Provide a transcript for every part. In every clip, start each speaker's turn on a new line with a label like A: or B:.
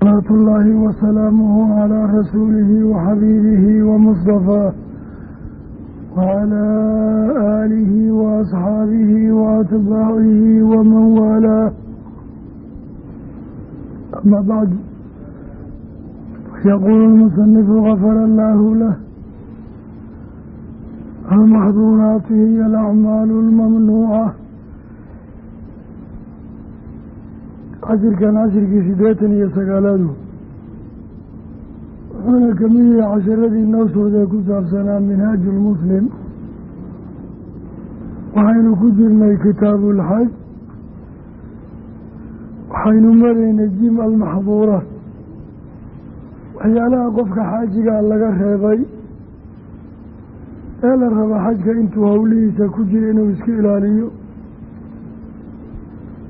A: salaatu ullaahi wasalaamuhu calaa rasuulihi waxabiibihi wamustafaa wacalaa aalihi waasxaabihi waatbaacihi waman waalaa ama bacdu yaquulu lmusanifu gafara allaahu lah almaxduuraati hiya alacmaalu almamnuuca casirkan cashirkii siddeetan iyo sagaalaadu. Wuxuuna ka mid yahay casharadii noosooda ee ku saabsanaa minhaaju lmuslim waxaynu ku jirnay kitaabu kitaabulxaj waxaynu maraynay jim almaxduura. Waxyaalaha qofka xaajigaa laga reebay ee la raba xajka intuu howlihiisa ku jira inuu iska ilaaliyo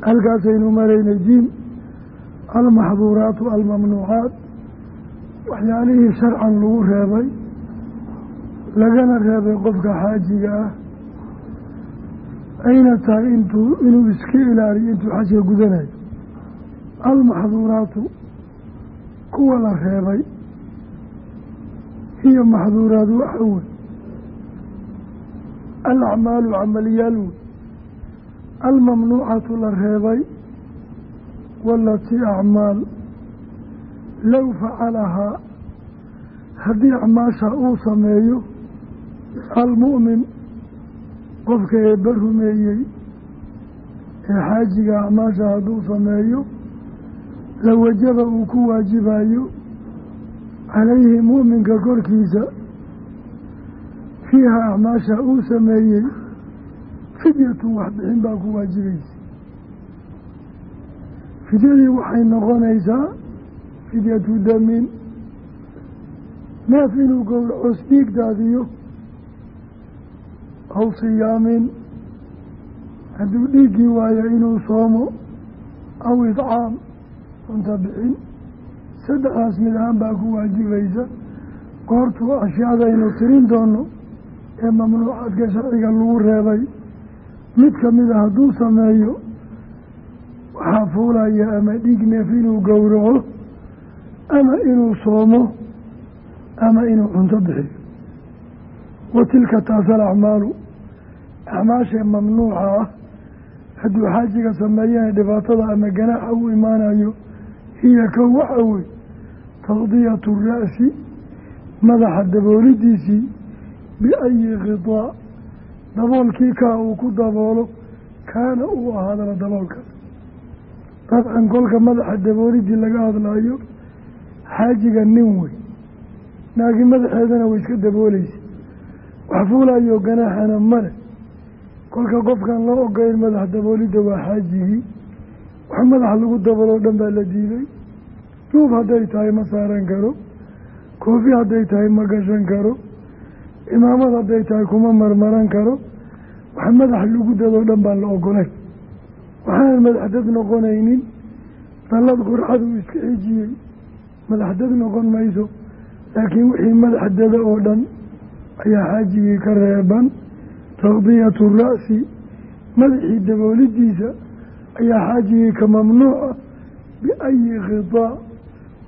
A: halkaasaynu maraynay jim almaxduuraatu almamnuucaat waxyaalihii sharcan lagu reebay lagana reebay qofka xaajiga ah. Ayna tahay intuu inuu iska ilaaliyo intuu xajka gudanayo. Almaxduuraatu kuwa la reebay iyo maxduuraad waxa wey alacmaalu camaliyaal wey almamnuucatu la reebay walatii acmaal low facalahaa haddii acmaasha uu sameeyo almu'min qofka eebba rumeeyey ee xaajiga acmaasha hadduu sameeyo la wajaba uu ku waajibayo calayhi mu'minka korkiisa fiiha acmaasha uu sameeyey fidyatun waxbixin baa ku waajibaysa fidyadii waxay noqonaysaa fidyatu damin. Neef inuu gowracoos dhiig daadiyo aw siyaamin. Hadduu dhiiggii waayo inuu soomo aw idcaam cunta bixin. Saddexdaas mid ahaan baa ku waajibaysa goortuu ashyaadaynu tirin doono ee mamnuucaadka sharciga lagu reebay mid kamida hadduu sameeyo waxaa fuulaya ama dhiig neef inuu gowraco ama inuu soomo ama inuu cunto bixiyo. Wa tilka taas alacmaalu. Acmaasha mamnuuca ah hadduu xaajiga sameeyana dhibaatada ama ganaaxa u imaanayo hiya kow waxa wey taqdiyatu ra'si madaxa daboolidiisii biayi khidaa daboolkii kaa uu ku daboolo kaana uu ahaadana daboolkaas dabcan kolka madaxa daboolidii laga hadlaayo xaajiga nin wey. Naagi madaxeedana way iska dabooleysa wax fuulayo ganaaxana male kolka qofkan loo ogoyn madax daboolidda waa xaajigii wax madaxa lagu dabooloo dhan baa la diiday. Duub hadday tahay ma saaran karo. Koofi hadday tahay ma gashan karo. Imaamad hadday tahay kuma marmaran karo wax madax lagu dadoo dhan baan la ogolay. Waxaanan madaxdad noqonaynin dallad qurxad uu iska xijiyey madaxdad noqon mayso laakiin wixii madaxdada oo dhan ayaa xaajigii ka reeban. Taqdiyatu ra'si madaxii daboolidiisa ayaa xaajigii ka mamnuuca biayi khidaa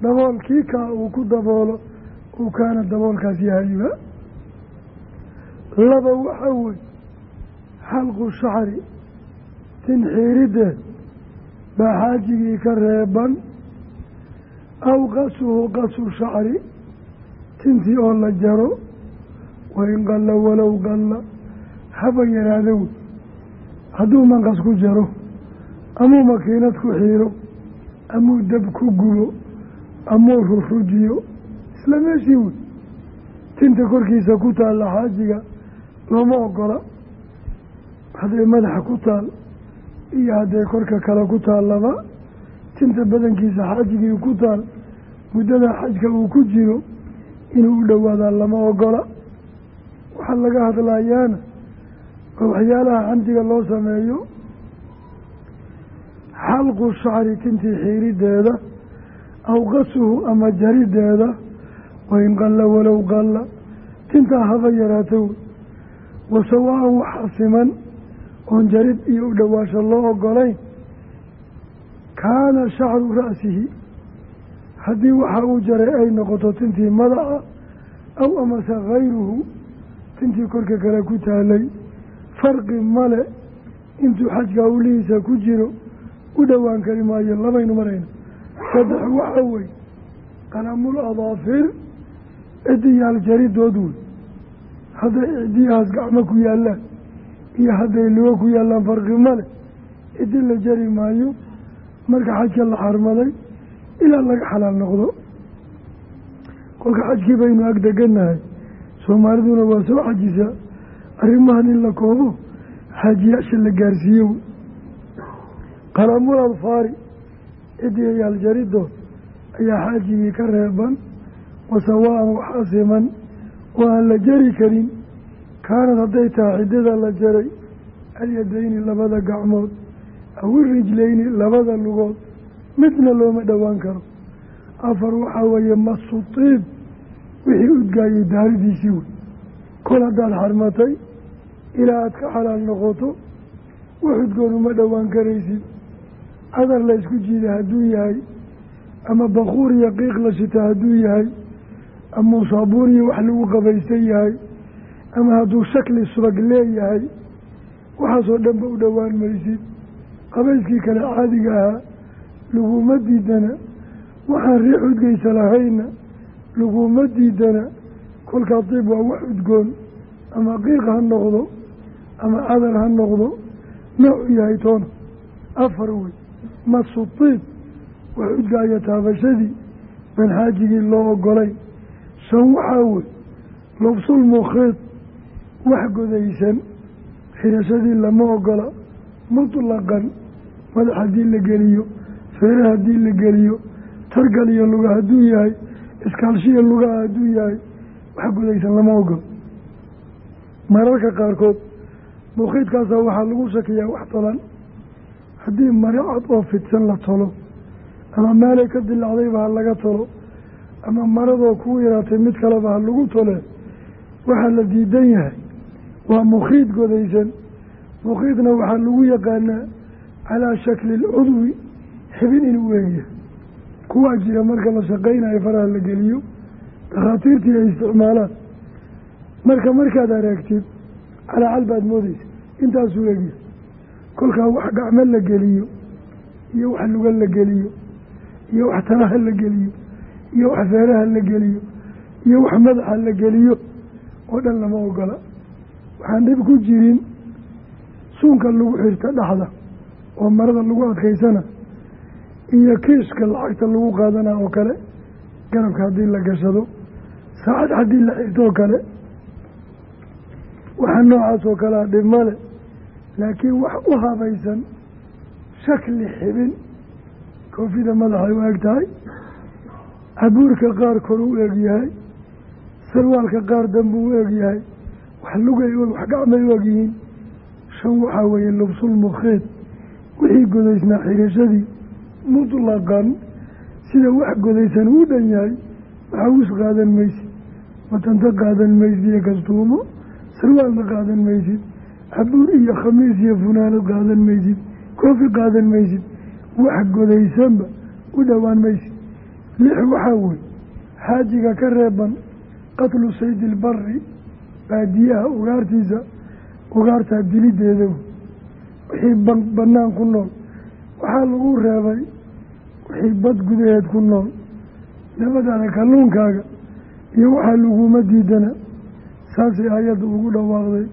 A: daboolkii kaa uu ku daboolo uu kaana daboolkaas yahayba laba waxaa wey xalqu shacri tin xiirideed baa xaajigii ka reeban aw qasuhu qasu shacri tintii oo la jaro wain qalla walow qalla haba yaraado wey hadduu manqas ku jaro amuu makiinad ku xiiro amuu dab ku gubo amuu rurujiyo isla meeshii wey. Tinta korkiisa ku taalla xaajiga looma ogola hadday madaxa ku taal iyo hadday korka kale ku taallaba tinta badankiisa xaajigii ku taal muddada xajka uu ku jiro inuu u dhowaadaa lama ogola. Waxaa laga hadlayaana waxyaalaha xamdiga loo sameeyo xalqu shacri tintii xiirideeda aw qasuhu ama jarideeda wain qalla walow qalla tintaa haba yaraato wasawaa-an waxaa siman oon jarid iyo u dhowaasho loo ogolayn kaana shacru ra'sihi. Haddii waxa uu jaray ay noqoto tintii madaxa aw amase hayruhu tintii korka kale ku taalay farqi male intuu xajka hawlihiisa ku jiro u dhowaan kari maayo labaynu marayna saddex waxa wey qalamul adaafir cidiyaal jaridood wey hadday cidiyahaas gacmo ku yaallaan iyo hadday lugo ku yaallaan farqi male cidi la jari maayo marka xajka la xarmaday ilaa laga xalaal noqdo. Kolka xajkii baynu ag degannahay soomaaliduna waa soo xajisaa arrimahan in la koobo xaajiyaasha la gaarsiiye wey qalamul adfaari cidiyayaal jaridood ayaa xaajigii ka reeban wasawaa-an waxaa siman oo aan la jari karin kaanad hadday tahay ciddada la jaray alyadayni labada gacmood aw irijlayni labada lugood midna looma dhowaan karo. Afar waxaa weeye masu tiib wixii udgaayay daaridiisii wey kol haddaad xarmatay ilaa aad ka xalaal noqoto wax udgoon uma dhowaan karaysid. Cadar la isku jiida hadduu yahay ama bakuur iyo qiiq la shita hadduu yahay ama saabuun iyo wax lagu qabaysan yahay ama hadduu shakli subag leeyahay waxaasoo dhanba u dhowaan maysid. Qabayskii kale caadiga ahaa laguma diidana. Waxaan riix udgeysa lahayna laguma diidana. Kolkaa diib waa wax udgoon. Ama qiiq ha noqdo ama cadar ha noqdo noocu yahay toona afar wey masu tiib wax udgaaya taabashadii baan xaajigii loo ogolay. Shan waxaa wey lubsul mukhiid wax godaysan xirashadii lama ogola mutlaqan madax haddii la geliyo feere haddii la geliyo targal iyo luga hadduu yahay iskaalshiya lugaha hadduu yahay wax godaysan lama ogolo mararka qaarkood mukhiidkaasa waxaa lagu shakiyaa wax tolan. Haddii mare cad oo fidsan la tolo ama meelay ka dilacdayba ha laga tolo ama maradoo kuu yaraatay mid kaleba ha lagu tole waxaa la diidan yahay waa mukhiid godaysan. Mukhiidna waxaa lagu yaqaanaa calaa shakli lcudwi xibin inuu weegyahay kuwaa jira marka la shaqaynayo faraha la geliyo dakhaatiirtii ay isticmaalaan. Marka markaad aragtid calaacal baad moodeysa intaasuu egyahay kolkaa wax gacmo la geliyo iyo wax luga la geliyo iyo wax talaha la geliyo iyo wax feeraha la geliyo iyo wax madaxa la geliyo oo dhan lama ogola waxaan dhib ku jirin suunka lagu xirta dhexda oo marada lagu adkaysana iyo kiiska lacagta lagu qaadana oo kale garabka haddii la gashado saacad haddii la xirtoo kale. Waxaa noocaas oo kalea dhib male laakiin wax u habaysan shakli xibin. Koofida madaxay u eg tahay. Cabuurka qaar kor u eg yahay sarwaalka qaar dambe u eg yahay wax lugay wax gacmay u eg yihiin shan waxaa weeye lubsul mukhiid wixii godaysnaa xirashadii mutlaqan sida wax godaysan uu dhan yahay maxawis qaadan maysid. Matanta qaadan maysid iyo kastuumo sarwaalna qaadan maysid. Cabuur iyo khamiis iyo funaanad qaadan maysid. Koofi qaadan maysid. Wax godaysanba u dhowaan maysid. Lix waxaa wey xaajiga ka reeban qatlu saydi ilbari baadiyaha ugaartiisa ugaartaa dilideeda. Wixii banaan ku nool. Waxaa lagu reebay wixii bad gudaheed ku nool. Nabadaada kalluunkaaga iyo waxaa laguma diidana. Saasay aayadda ugu dhawaaqday.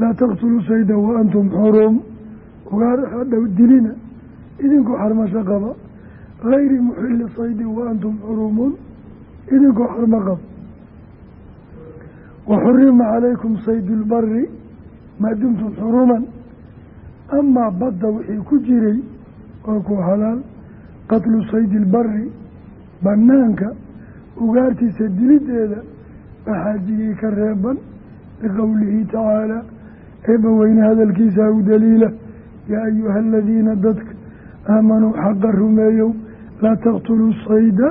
A: Laa taqtuluu sayda wa antum xurum. Ugaar hadhow dilina. Idinkoo xarmasho qaba gayri muxili saydi wa antum xurumun. Idinkoo xarmo qaba wa xurima calaykum saydu lbari maa dumtum xuruman amaa badda wixii ku jiray waa ku xalaal qatlu saydi ilbari banaanka ugaartiisa dilideeda baa xaajigii ka reeban liqowlihi tacaala eebba weyne hadalkiisa u daliila yaa ayuha aladiina dadka aamanuu xaqa rumeeyow laa taqtuluu sayda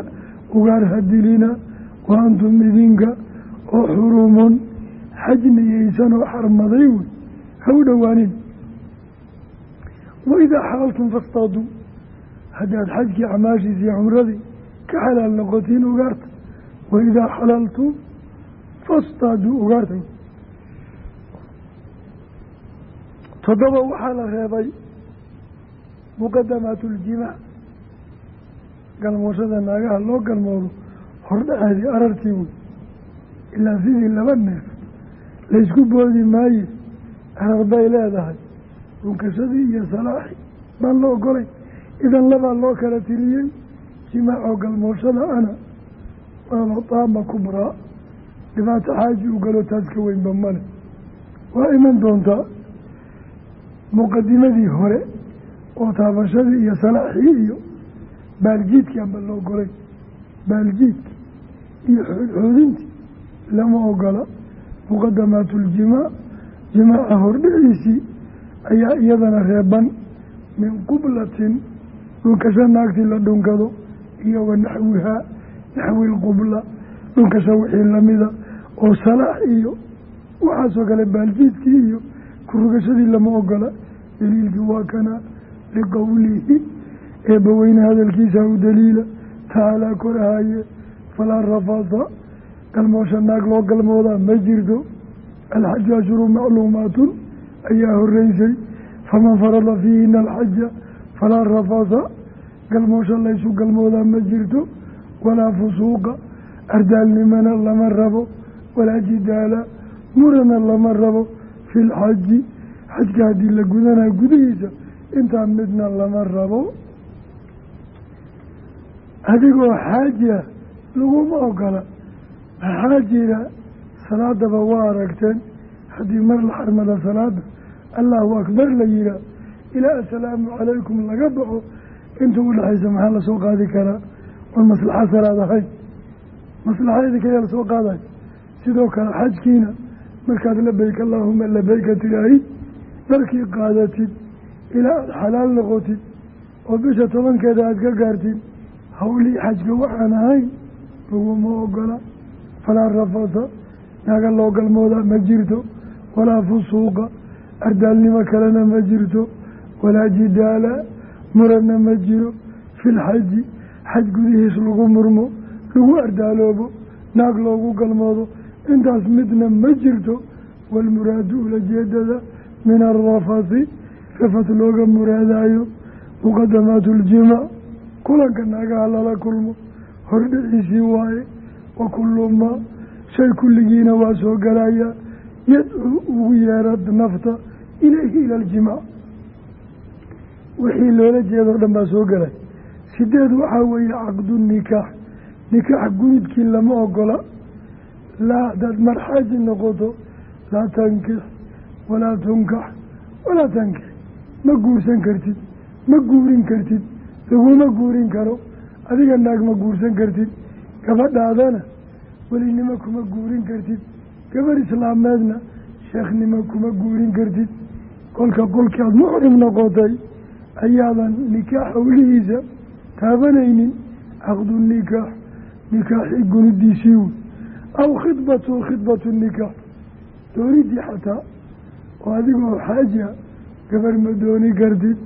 A: ugaar ha dilina wa antum idinka oo xurumun xajniyeysan oo xarmaday wey ha u dhowaanin waidaa xalaltum fastaaduu haddaad xajkii camaashiisa iyo cumradii ka xalaal noqotiin ugaarta waidaa xalaltum fastaaduu ugaartay. Toddoba waxaa la reebay muqadamaatu uljimaa galmooshada naagaha loo galmoodo hordhaceedii arartii wey ilaa sidii laba neef laysku boodi maaye arar bay leedahay. Dhunkashadii iyo salaaxi baan la ogolay idan labaa loo kala tiriyey jimaacoo galmooshada ana waaba daama kubraa dhibaato xaaji u galo taas ka weynba male waa iman doontaa muqadimadii hore oo taabashadii iyo salaaxii iyo baaljiidkii amba la ogolay baaljiidki iyo xoodxoodintii lama ogola muqadamaatuljimaa jimaaca hordhiciisii ayaa iyadana reeban min qublatin dhunkasho naagtii la dhunkado iyo wa naxwihaa naxwi lqubla dhunkasho wixii lamida oo salaax iyo waxaasoo kale baaljiidkii iyo kurugashadii lama ogola. Daliilkii waa kana liqowlihi eebbaweyne hadalkiisa u daliila tacaalaa korahaye falaa rafasa galmoosha naag loo galmoodaa ma jirto. Alxaju ashhuru macluumaatun ayaa horeysay faman farada fiihina alxaja falaa rafasa galmoosha laysu galmoodaa ma jirto. Walaa fusuuqa. Ardaalnimana lama rabo. Walaa jidaala. Murana lama rabo. Fi lxaji xajka haddii la gudanaa gudihiisa intaan midna lama rabo. Adigoo xaajiah laguma ogola maxaa jira salaadaba waa aragteen. Haddii mar la xarmada salaada allahu akbar la yihaa ilaa assalaamu calaykum laga baxo inta dhexaysa maxaa la soo qaadi karaa oon maslaxa salaad ahayn maslaxadeeda kaya la soo qaadayo sidoo kale xajkiina markaad labeyk allaahuma labeyka tiraahi markii qaadatid ilaa aada xalaal noqotid oo bisha tobankeeda aada ka gaartid hawlii xajka waxaan ahayn laguma ogola falaa rafasa naaga loo galmooda ma jirto. Walaa fusuuqa ardaalnimo kalena ma jirto. Walaa jidaala muranna ma jiro. Fi lxaji xaj gudihiis lagu murmo lagu ardaaloobo naag loogu galmoodo. Intaas midna ma jirto. Waalmuraadu ulajeedada min alrafasi rafas looga muraadaayo. Muqadamaatu uljimaa kulanka naagaha lala kulmo. Hordhiciisii waaye wa kullu maa shay kulligiina waa soo galaya yadcuu ugu yeera nafta ilayhi ila aljimaa wixii loola jeedoo dhan baa soo galay. Sideed waxaa weeye caqdu nikaax. Nikaax gunidkii lama ogola. Laa hadaad marxaaji noqoto laa tankix walaa tunkax walaa tankix. Ma guursan kartid ma guurin kartid laguma guurin karo. Adiga naag ma guursan kartid gabadhaadana welinimo kuma guurin kartid. Gabar islaameedna sheekhnimo kuma guurin kartid. Kolka kolkii aada muxrim noqotay ayaadan nikaax howlihiisa taabanaynin. Caqdu nikaax nikaaxii gunidiisii wey aw khidbatu khidbatu nikaax. Doonidii xataa oo adigoo xaaja gabar ma dooni kartid.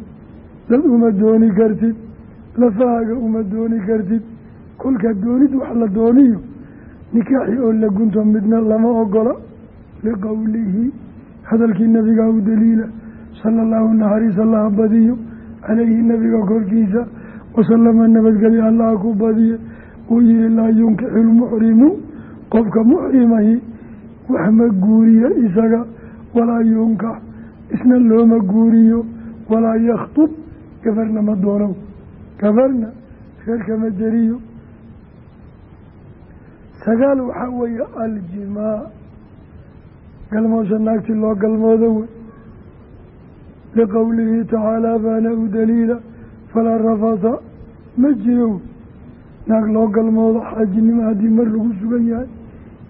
A: Dad uma dooni kartid. Lafahaaga uma dooni kartid kolka doonid wax la dooniyo. Nikaaxii oo la gunto midna lama ogola liqowlihi hadalkii nabigaa u daliila. Sala allahu naxariis allaha badiyo. Calayhi nabiga korkiisa. Wasalama nabadgelyo allaha ku badiye uu yihi laa yunkixu lmuxrimu. Qofka muxrimahi wax ma guuriyo isaga. Walaa yunkax isna looma guuriyo. Walaa yakhtub gabarna ma doonow gabarna reerka ma jeriyo sagaal waxaa weeye aljimaa. Galmoosha naagti loo galmoodo wey. Liqowlihi tacaalaa baana u falaa rafasa ma jiro. Naag loo galmoodo xaajinimo haddii mar lagu sugan yahay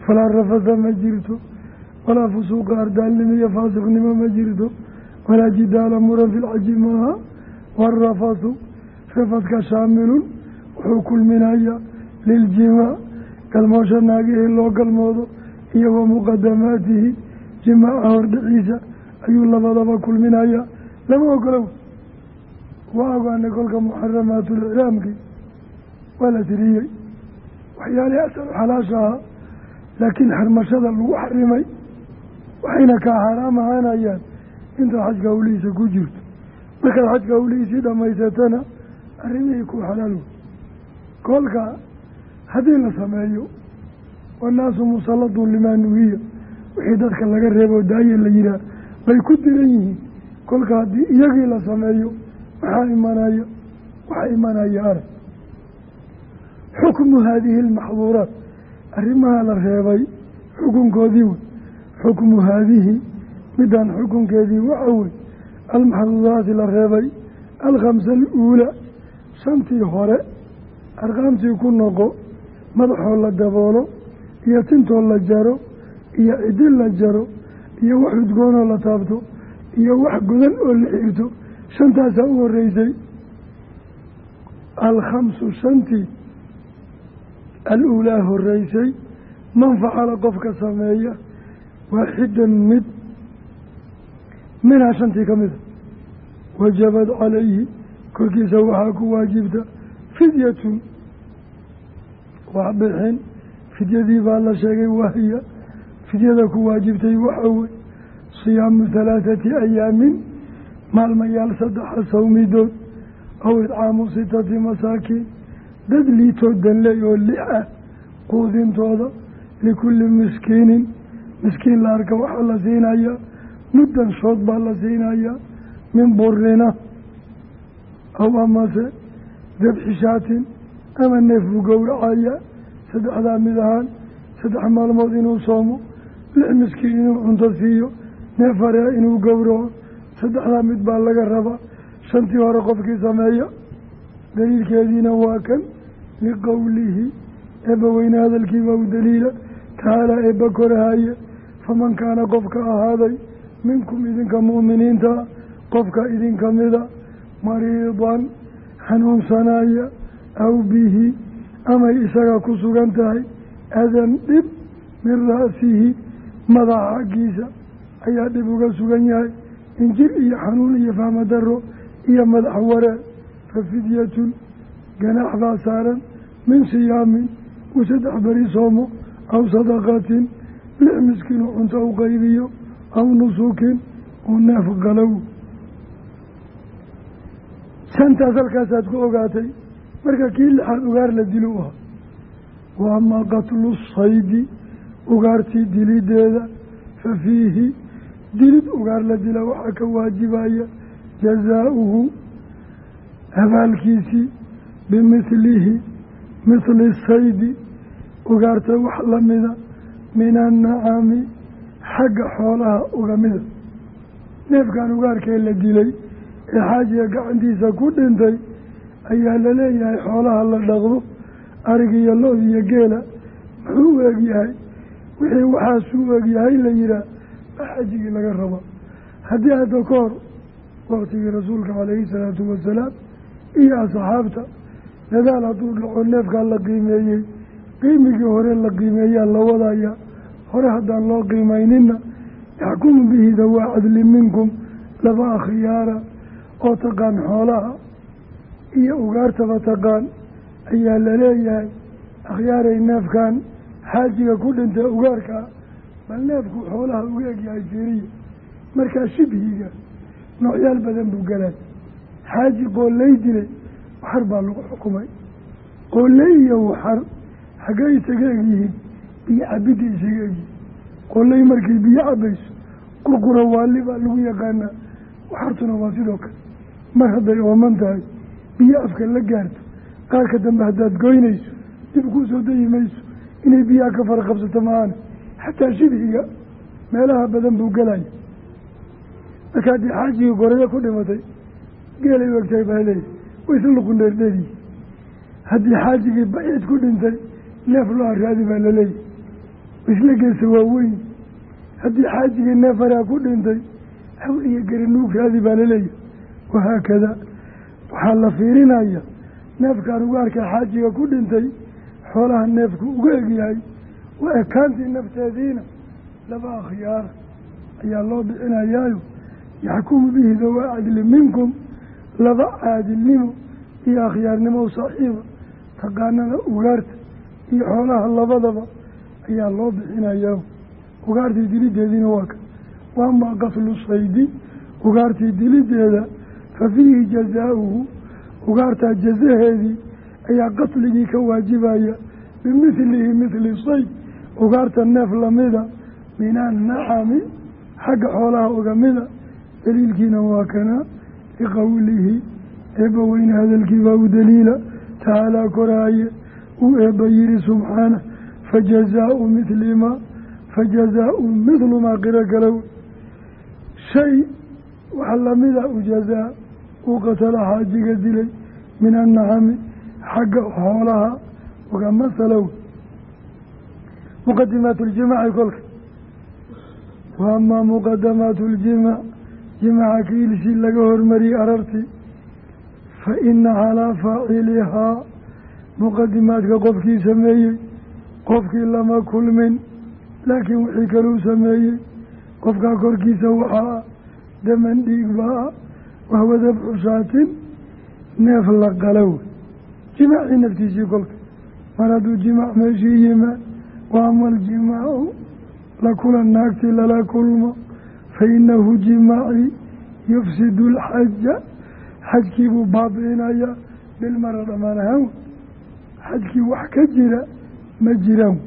A: falaa rafasa ma jirto. Walaa fusuuqa ardaalnimo iyo faasiqnimo ma jirto. Walaa jidaala muran fi lxaji maaha warafasu rafadka shaamilun wuxuu kulminayaa liljimaa galmoosha naagihii loo galmoodo iyo wa muqadamaatihi jimaaca hordhiciisa ayuu labadaba kulminayaa. Lama ogolo waa ogaanay kolka muxaramaatuliclaamkii waa la tiriyey. Waxyaalihii asalu xalaasha ahaa laakiin xarmashada lagu xarimay waxayna kaa xaaraam ahaanayaan intaad xajka hawlihiisa ku jirto. Markaad xajka hawlihiisii dhammaysatana arrimihii ku xalaal wey. Kolka haddii la sameeyo wannaasu musalladun limaa nuhiya wixii dadka laga reebo daaye la yihaah bay ku diran yihiin. Kolka haddii iyagii la sameeyo maxaa imanaya waxaa imanaya arag. Xukmu haadihi almaxduuraat arrimaha la reebay xukunkoodii wey xukmu haadihi midaan xukunkeedii waxa wey almaxduuraati la reebay alkhamsa aluulaa shantii hore arqaamtii ku noqo madaxoo la daboolo iyo tintoo la jaro iyo cidin la jaro iyo wax udgoonoo la taabto iyo wax godan oo la xirto shantaasaa u horeysay alkhamsu shantii al-uulaa horeysay man facala qofka sameeya waaxidan mid minhaa shantii ka mida wajabad calayhi korkiisa waxaa ku waajibta fidyatun wax bixin fidyadii baa la sheegay wahiya fidyada ku waajibtay waxa wey siyaamu halaathati ayaamin maalmayaal saddexa sawmidood aw idcaamu sitati masaakiin dad liitoo danley oo lix ah quudintooda likulli miskiinin miskiin la arka waxaa la siinayaa muddan shood baa la siinayaa min burina aw amase dabxi shaatin ama neef buu gowracaya. Saddexdaa mid ahaan saddex maalmood inuu soomo lix miskiin inuu cunto siiyo neef harea inuu gowraco. Saddexdaa mid baa laga rabaa. Shantii hore qofkii sameeya. Daliilkeediina waa kan liqowlihi eebba weyne hadalkiiba u daliila tacaalaa eebba korahaye faman kaana qofka ahaaday minkum idinka mu'miniinta qofka idinka mida mariidan xanuunsanaya aw bihi amay isaga ku sugan tahay adan dhib min ra'sihi madaxa xaggiisa ayaa dhib uga sugan yahay injir iyo xanuun iyo fahma daro iyo madax waree fa fidyatun ganaax baa saaran min siyaamin uu saddex beri soomo aw sadaqatin lix miskiin uu cunto u qaybiyo aw nusukin uu neef galow. Halkaasaad ku ogaatay marka kii lixaad ugaar la dilo u ahaa wa amaa qatlu saydi ugaartii dilideeda fa fiihi. Dilid ugaar la dila waxaa ka waajibaya jazaauhu abaalkiisii bimithlihi mithli saydi. Ugaarta wax lamida min annacami xagga xoolaha uga mida. Neefkan ugaarkee la dilay ee xaajiga gacantiisa ku dhintay ayaa la leeyahay xoolaha la dhaqdo arig iyo lo iyo geela. Muxuu u egyahay wixii waxaasuu egyahay la yihaah baa xajigii laga raba haddii hadda ka hor waktigii rasuulka calayhi salaatu wasalaam iyo asxaabta dadaal hadduu dhaco neefkaa la qiimeeyey qiimigii hore la qiimeeyaa la wadaya hore haddaan loo qiimaynina yaxkumu bihi dawaa cadli minkum laba akhyaara oo taqaan xoolaha iyo ugaartaba taqaan ayaa la leeyahay akhyaaray neefkan xaajiga ku dhintay ugaarkaa bal neefku xoolaha uga egyahay fiiriya markaa shibhiga noocyaal badan buu galay. Xaaji qooley dilay waxar baa lagu xukumay. Qooley iyo waxar xaggee isaga egyihiin biyo cabidda isaga egyihiin qooley markay biyo cabayso qurqura waali baa lagu yaqaanaa waxartuna waa sidoo kale. Mar hadday ooman tahay biyo afka la gaarto. Qaarka dambe haddaad goynayso dib kuu soo dayi mayso inay biyaha ka fara qabsato xataa shibhiga meelaha badan buu gelaya marka haddii xaajigii gorayo ku dhimatay geelay u egtahay baa leeyahy way isla luqun dheerdheeriyi haddii xaajigii baciid ku dhintay neef loo araadi baa laleeyahy isla geesa waaweyn haddii xaajigii neef haraa ku dhintay hawl iyo garinuug raadi baa laleeyahy wahaakada waxaa la fiirinaya neefkaan ugaarka xaajiga ku dhintay xoolaha neefku uga egyahay waa ekaantii nafteediina. Laba akhyaara ayaa loo bixinayaayo. Yaxkumu bihi dawaa cadli minkum laba caadilnimo iyo akhyaarnimo saaxiiba taqaanana ugaarta iyo xoolaha labadaba ayaa loo bixinayaa ugaartii dilideediina waa ka waamaa qatlu saydi. Ugaartii dilideeda fa fiihi jazaauhu ugaartaa jazaheedii ayaa qatligii ka waajibaya bimithlihi mithli sayd ugaarta neef lamida min annacami xagga xoolaha ogamida daliilkiina waa kana liqowlihi eebba weyne hadalkii baa u daliila tacaalaa koraaye uu eebba yihi subxaana fajazaau mithli maa fajazaau mithlu maa qiro kalow shay wax lamida u jazaa uu qatala xaajiga dilay min annacami xagga xoolaha uga masalow muqadimaatu ljimaaci kolka. Wa amaa muqadamaatu ljimaac jimaaca kiilshii laga hormariyey arartii fa ina calaa faacilihaa muqadimaadka qofkii sameeyey qofkii lama kulmin laakiin wixii kaluu sameeyey qofkaa korkiisa waxaa daman dhiig baa wahwa dabxu shaatin neef la qalow jimaacii naftiisii kolka mar hadduu jimaac meeshii yimaad wa ama aljimaacu la kulan naagtii lala kulmo fa inahu jimaaci yufsidu alxaja xajkii buu baabi'inayaa bilmara dhammaan ahaan xajkii wax ka jira ma jiraan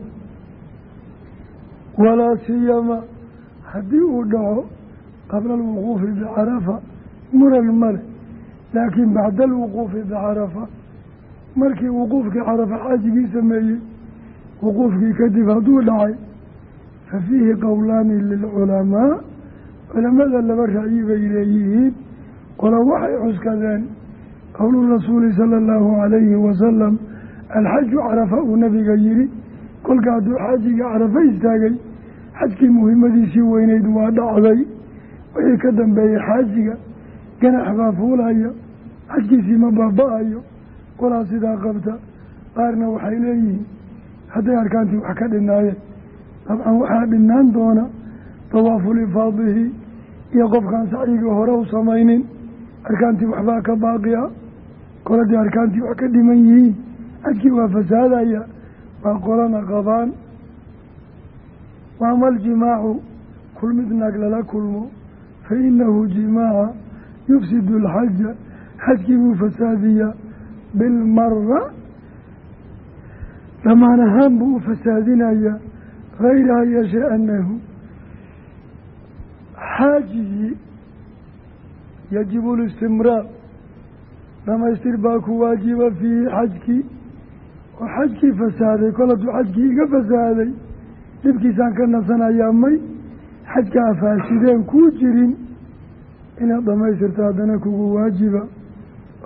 A: walaa siyama haddii uu dhaco qabla alwuquufi bicarafa muran male laakiin bacda alwuquufi bicarafa markii wuquufkii carafa xaajigii sameeyey wuquufkii kadib hadduu dhacay fa fiihi qowlaani lilculamaa. Culamada laba ra'yi bay leeyihiin. Qola waxay cuskadeen qowlu rasuuli sala allahu calayhi wasalam alxaju carafa uu nabiga yihi kolka hadduu xaajiga carafa istaagay xajkii muhimmadiisii weyneyd waa dhacday. Wixii ka dambeeyey xaajiga ganax baa fuulaya xajkiisii ma baaba-ayo. Qolaa sidaa qabta qaarna waxay leeyihiin hadday arkaantii wax ka dhinaayeen. Dabcan waxaa dhinaan doona dawaafu lifaadihi iyo qofkaan sacyigii hore u samaynin. Arkaantii waxbaa ka baaqiya. Qoladii arkaantii wax ka dhiman yihiin. Xajkii waa fasaadaya waa qolana qabaan. Waama aljimaacu kulmid naag lala kulmo. Fa inahu jimaaca yufsidu alxaja xajkii buu fasaadiyaa bilmara dhamaan ahaan buu u fasaadinayaa hayraha yeeshee anahu xaajigii yajibu listimraar dhamaystir baa ku waajiba fiihi xajkii oo xajkii fasaaday kol hadduu xajkii iga fasaaday dhibkiisaan ka nasanayaa may xajkaa faasideen kuu jirin inaad dhamaystirto haddana kugu waajiba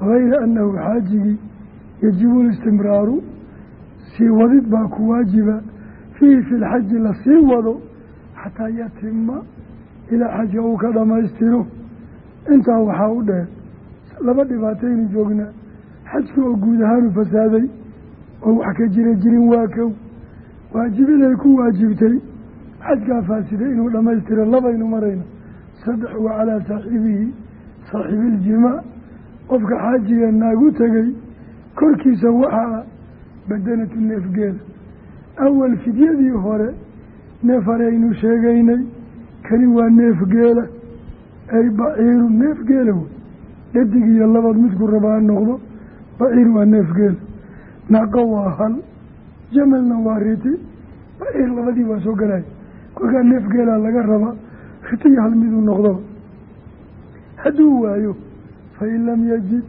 A: hayra annahu xaajigii yajibu listimraaru sii wadid baa ku waajiba fiihi fi lxaji la sii wado xataa yatima ilaa xajka uu ka dhamaystiro. Intaa waxaa u dheer laba dhibaataynu joognaa xajka oo guud ahaanu fasaaday oo wax ka jira jirin waa kow waajibaday ku waajibtay xajkaa faasiday inuu dhammaystiro labaynu marayno saddex waa calaa saaxiibihi saaxiibiiljimaa qofka xaajiga naagu tegey korkiisa waxaa badanatu neefgeela awal fidyadii hore neef hareynu sheegaynay kani waa neefgeela. Ay baciiru neefgeela wey. Dhadig iyo labaad midku rabaa noqdo baciir waa neefgeela naqo waa hal jamalna waa riti baciir labadii waa soo galaya kolkaa neefgeelaa laga rabaa iyo hal miduu noqdoba hadduu waayo fain lam yajid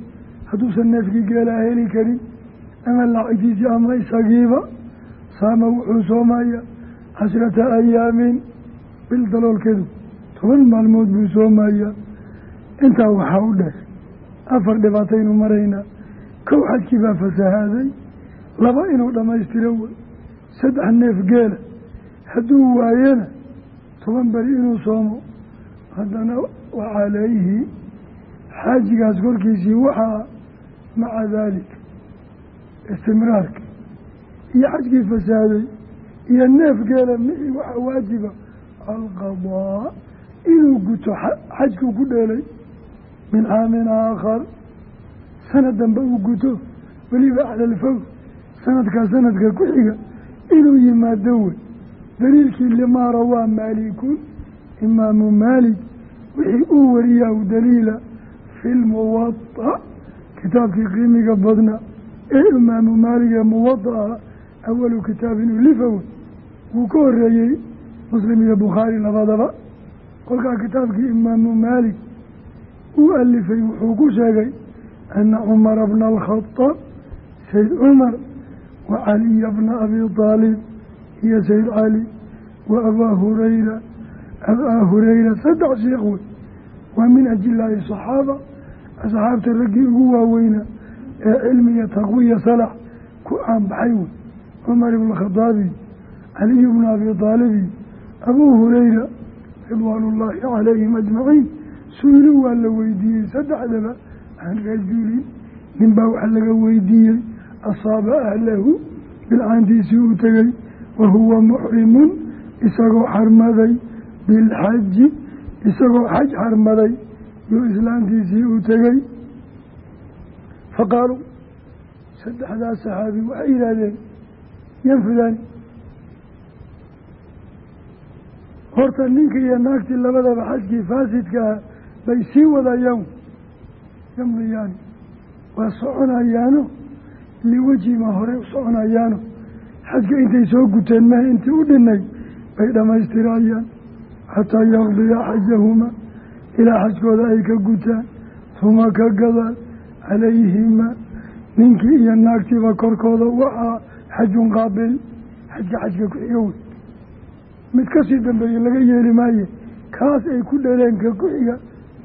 A: hadduusan neefkii geelaa heli karin ama lacagtiisii ama isagiiba saama wuxuu soomaya cashrata ayaamin bil daloolkeedu toban maalmood buu soomayaa. Intaa waxaa u dheer afar dhibaataynu maraynaa. Kow xajkii baa fasahaaday laba inuu dhammaystiro wey. Saddex neef geela hadduu waayana toban beri inuu soomo. Haddana caleeyihii xaajigaas korkiisii waxaa maca daalika istimraarka iyo xajkii fasaaday iyo neef geela mixii waxaa waajiba alqadaa inuu guto xajkuu ku dheelay min caamin aakhar. Sanad dambe uu guto weliba calalfog sanadkaa sanadka ku xiga inuu yimaado wey daliilkii limaa rawaa maalikun imaamu maalik wixii uu wariyaa u daliila fi lmuwada kitaabkii qiimiga badna ee imaamu maalik ee muwada ah awalu kitaabin ulifa wey wuu ka horeeyey muslim iyo bukhaari labadaba. Kolkaa kitaabkii imaamu maalik uu alifay wuxuu ku sheegay ana cumara bna alkhadaab sayd cumar wa caliya bna abi aalib iyo sayd cali wa abaa hurayra. Abaa hurayra saddex sheekh wey. Waa min ajilaahi saxaaba asxaabta raggii ugu waaweyna ee cilmiya taqwiya salax ku caanbaxay wey. Cumar ibn khadaabi caliyu bna abi aalibi abuu hurayra ridwaan ullaahi calayhim ajmaciin. Su'ilu waa la weydiiyey saddexdaba can rajulin nin baa waxa laga weydiiyey asaaba ahlahu bilcaantiisii uu tegey wa huwa muxrimun isagoo xarmaday bilxaji isagoo xaj xarmaday yuu islaantiisii uu tegey faqaaluu saddexdaas saxaabi waxay yidhaahdeen yanfudani horta ninka iyo naagtii labadaba xajkii faasidkaa bay sii wadayaan yamdiyaani waa soconayaano liwejima hore u soconayaano xajka intay soo guteen mahe intii u dhinay bay dhammaystirayaan. Xataa yaqdiya xajahuma ilaa xajkooda ay ka gutaan huma ka gadaal calayhima ninkii iyo naagtiiba korkooda waxaa xajun qaabil. Xajka xajka ku-xiga wey. Mid ka sii dambeeye laga yeeli maaye kaas ay ku dhaleen ka ku-xiga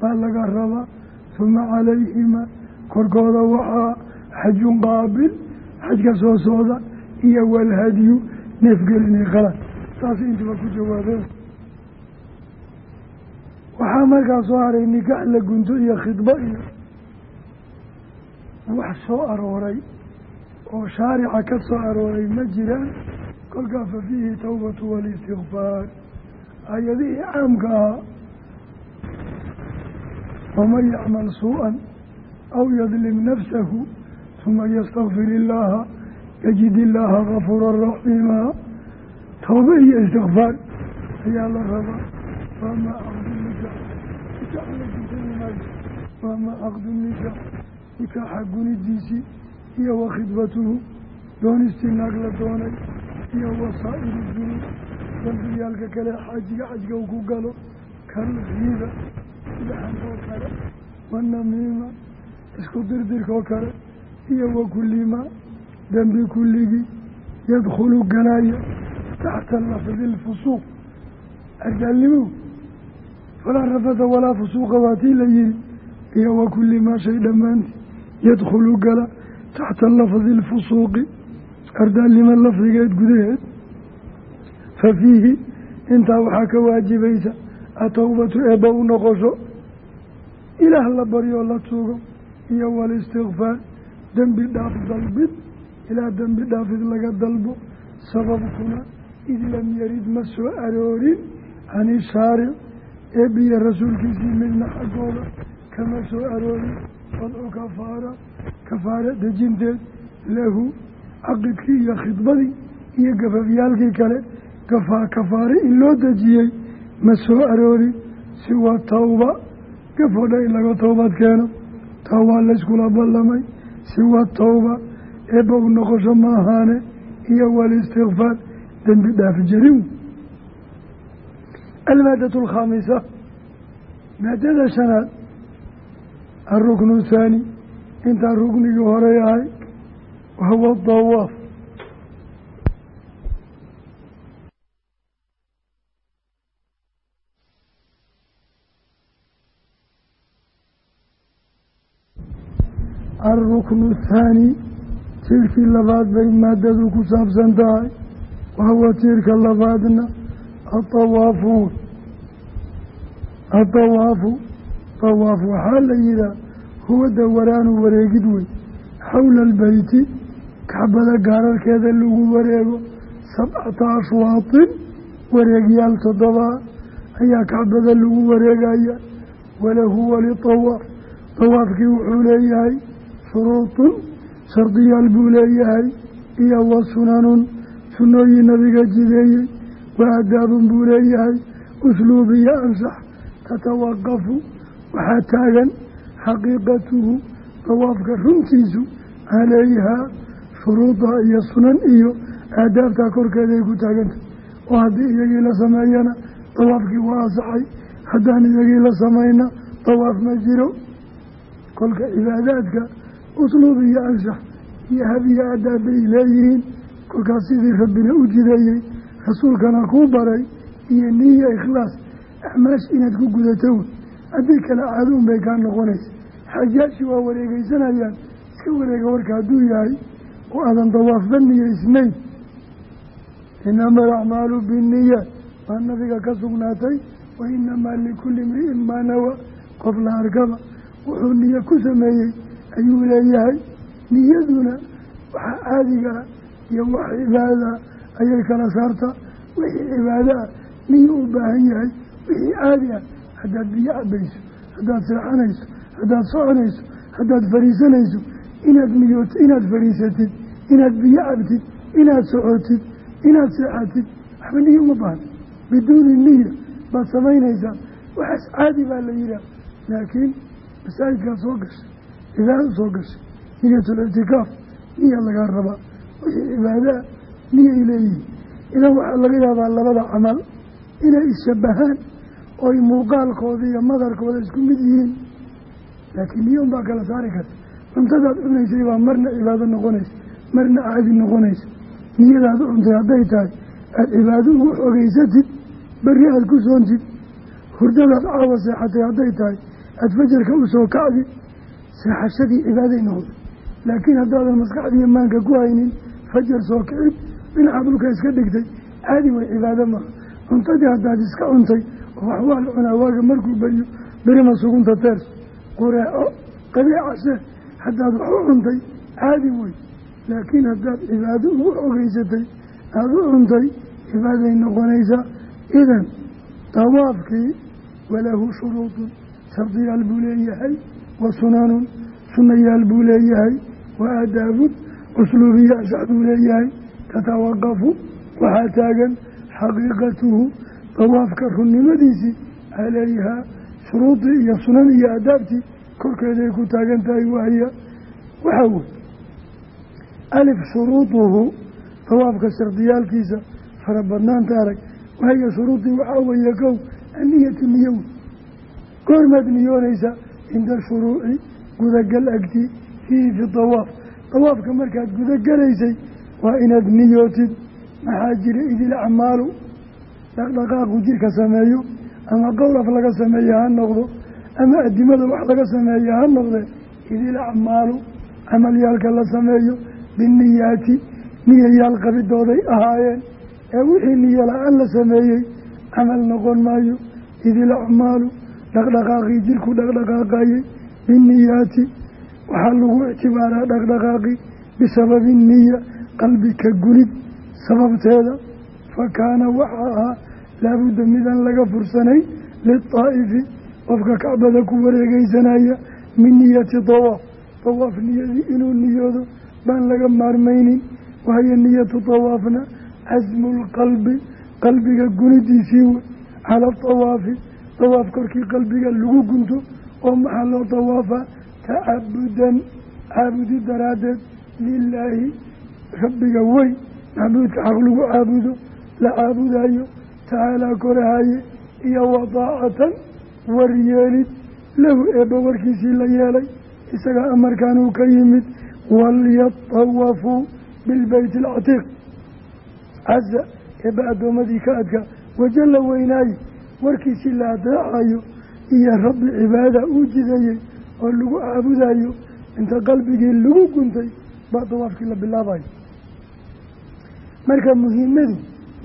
A: baa laga rabaa. Huma calayhima korkooda waxaa xajun qaabil. Xajka soo socda iyo walhadyu neefgelinay qalan saas intuba ku jawaabeen waxaa markaa soo haray nikaax la gunto iyo khidbo iyo wax soo arooray oo shaarica ka soo arooray ma jiraan. Kolkaa fa fiihi tawbatu walistikfaar ayadihii caamka ahaa waman yacmal suu-an aw nafsahu huma yastakfir illaaha yajid illaaha gafuuran raxiima tawbe iyo istikfaar ayaa la rabaa wamaa caqdu nikaax nikaax la guntani maayo wamaa caqdu nikaax nikaaxa gunidiisii iyo wa khidbatuhu doonistii naag la doonay iyo wasaa'iru dunuub dambiyaalka kale xajiga xajga uu ku galo kalriiba sidaxankoo kale wanamiima isku dirdirkoo kale iyo wa kullima dembi kulligii yadkhulu galaya taxta lafdi lfusuuq argaalnimo falaa rafada walaa fusuuqa waatii la yihi iyo wa kulli maa shay dhammaantii yadkhulu gala taxta lafdi lfusuuqi ardaalnimo lafdigeed gudaheed fa fiihi intaa waxaa ka waajibaysa atowbatu eebba u noqosho ilaah la baryo la tuugo iyo walistikfaar dembi dhaaf dalbid ilaa dembi dhaafid laga dalbo. Sababkuna id lam yarid ma soo aroorin. Can ishaaric eebbiyo rasuulkiisii midna xaggooda kama soo aroorin. Wadcu kafaara kafaara dejinteed lahu caqidkii iyo khidbadii iyo gafafyaalkii kale gafaa kafaare in loo dejiyey ma soo aroorin. Siwa tawba gafoo dhan in laga towbad keeno. Taa waa layskula ballamay siwa tawba eebba noqosho ma ahaane iyo walistikfaar dembi dhaaf jarin almaadatu alkhaamisa maadada shanaad alruknu thaani intaa ruknigii horey ahay wahuwa dawaaf. Alruknu athaani tiirkii labaad bay maadadu ku saabsan tahay. Wahuwa tiirka labaadna adawaafu adawaafu dawaaf waxaa la yihaah huwa dawaraanu wareegid wey xowla albeyti kacbada gaararkeeda lagu wareego sabcata ashwaatin wareegyaal toddobaa ayaa kacbada lagu wareegaya. Walahu walitawaaf dawaafkii wuxuu leeyahay shuruudun shardiyaal buu leeyahay iyo wa sunanun sunnooyin nabiga jideeyey wa aadaabun buu leeyahay usluub iyo ansax tatawaqafu waxaa taagan xaqiiqatuhu dawaafka runtiisu calayhaa shuruuda iyo sunan iyo aadaabtaa korkeeday ku taagantah oo haddii iyagii la sameeyana dawaafkii waa asaxay haddaan iyagii la samayna dawaaf ma jiro. Kolka usluub iyo anshax iyo hadiyo aadaab bay leeyihiin kolkaas sidii rabbina u jideeyey rasuulkana kuu baray iyo niya ikhlaas acmaash inaad ku gudato wey haddii kale caaduun bay kaa noqonaysa. Xajaashi waa wareegeysanayaan iska wareega warka hadduu yahay oo aadan dawaafba niyeysnayn inama alacmaalu binniyaat baa nabiga ka sugnaatay wa inamaa likulli imri'in maa nawa qof la arkaba wuxuu niyo ku sameeyey ayuu leeyahay niyaduna waxa caadiga ah iyo wax cibaada ayay kala saartaa. Wixii cibaado ah niyo u baahan yahay wixii caadi ah haddaad biyo cabayso haddaad seexanayso haddaad soconayso haddaad fariisanayso inaad niyooto inaad fariisatid inaad biyo cabtid inaad socotid inaad seexatid waxba niyo uma baahna biduuni niya baad samaynaysaa waxaas caadi baa la yihaah laakiin masaajidkaa soo gashay cibaado soo gashay. Niyatulictikaaf niya lagaa rabaa wixii cibaadaa niyay leeyihiin. Idan waxaa laga yaabaa labada camal. Inay isshabahaan oy muuqaalkooda iyo madarkooda isku mid yihiin. Laakiin niyon baa kala saari karta. Cuntadaad cunaysay baa marna cibaado noqonaysa marna caadi noqonaysa niyadaad u cuntay hadday tahay aada cibaado ugu xogeysatid berri aada ku soontid. Hurdadaad caawa seexatay hadday tahay aada fajarka u soo kacdi seexashadii cibaaday noqday laakiin haddaadan maskaxdiiyo maanka ku haynin fajar soo kicid dhinaca dhulka iska dhigtay caadi way cibaado maha cuntadii haddaad iska cuntay oo wax waa la cunaa waaga markuu beriyo berima sugunta teers. Qureeco qabeecase haddaad wax u cuntay caadi wey laakiin haddaad cibaado ugu xogeysatay aada u cuntay cibaaday noqonaysaa idan dawaafkii walahu shuruudun shardiyaal buu leeyahay wa sunanun sunayaal buu leeyahay. Wa aadaabun usluubiya ashax buu leeyahay. Tatawaqafu waxaa taagan xaqiiqatuhu dawaafka runnimadiisii calayhaa shuruudii iyo sunan iyo aadaabtii korkeeday ku taagan tahay wahya waxaa wey alif shuruuduhu dawaafka shardiyaalkiisa fara badnaanta arag wahya shuruudii waxaa weeye kow aniyatu niyo wey goormaad niyoonaysaa cinda shuruuci gudagal agti fiihi fi dawaaf dawaafka markaad gudagalaysay waa inaad niyootid maxaa jira idil acmaalu dhaqdhaqaaqu jirka sameeyo ama qowlaf laga sameeye ha noqdo ama adimada wax laga sameeye ha noqde idil acmaalu camalyaalka la sameeyo biniyaati niyayaal qabidooday ahaayeen ee wixii niyo la'aan la sameeyey camal noqon maayo idil acmaalu dhaqdhaqaaqii jirku dhaqdhaqaaqayey biniyaati waxaa lagu ictibaaraa dhaqdhaqaaqi bisababi niya qalbika gunid sababteeda. Fa kaana waxa ahaa laabudda midaan laga fursanayn litaa'ifi qofka kacbada ku wareegeysanaya min niyati dawaaf. Dawaaf niyadii inuu niyoodo baan laga maarmaynin wahiyo niyatu dawaafna casmu lqalbi qalbiga gunidiisii wey cala dawaafi dawaaf korkii qalbiga lagu gunto oo maxaa loo dawaafaa tacabudan caabudi daraaddeed lilaahi rabbiga wey macbuudka xaq lagu caabudo la caabudayo tacaalaa korahaye iyo wadaacatan waryeelid. Lahu eebba warkiisii la yeelay isagaa amarkan uu ka yimid walyatawafuu bilbeyti alcatiiq casa eebba addoommadii ka adka waja la weynaaye warkiisii la adeecayo iyo rabbi cibaada uu jideeyey oo lagu caabudayo inta qalbigii lagu guntay baa dawaafkii la bilaabayo marka muhiimadu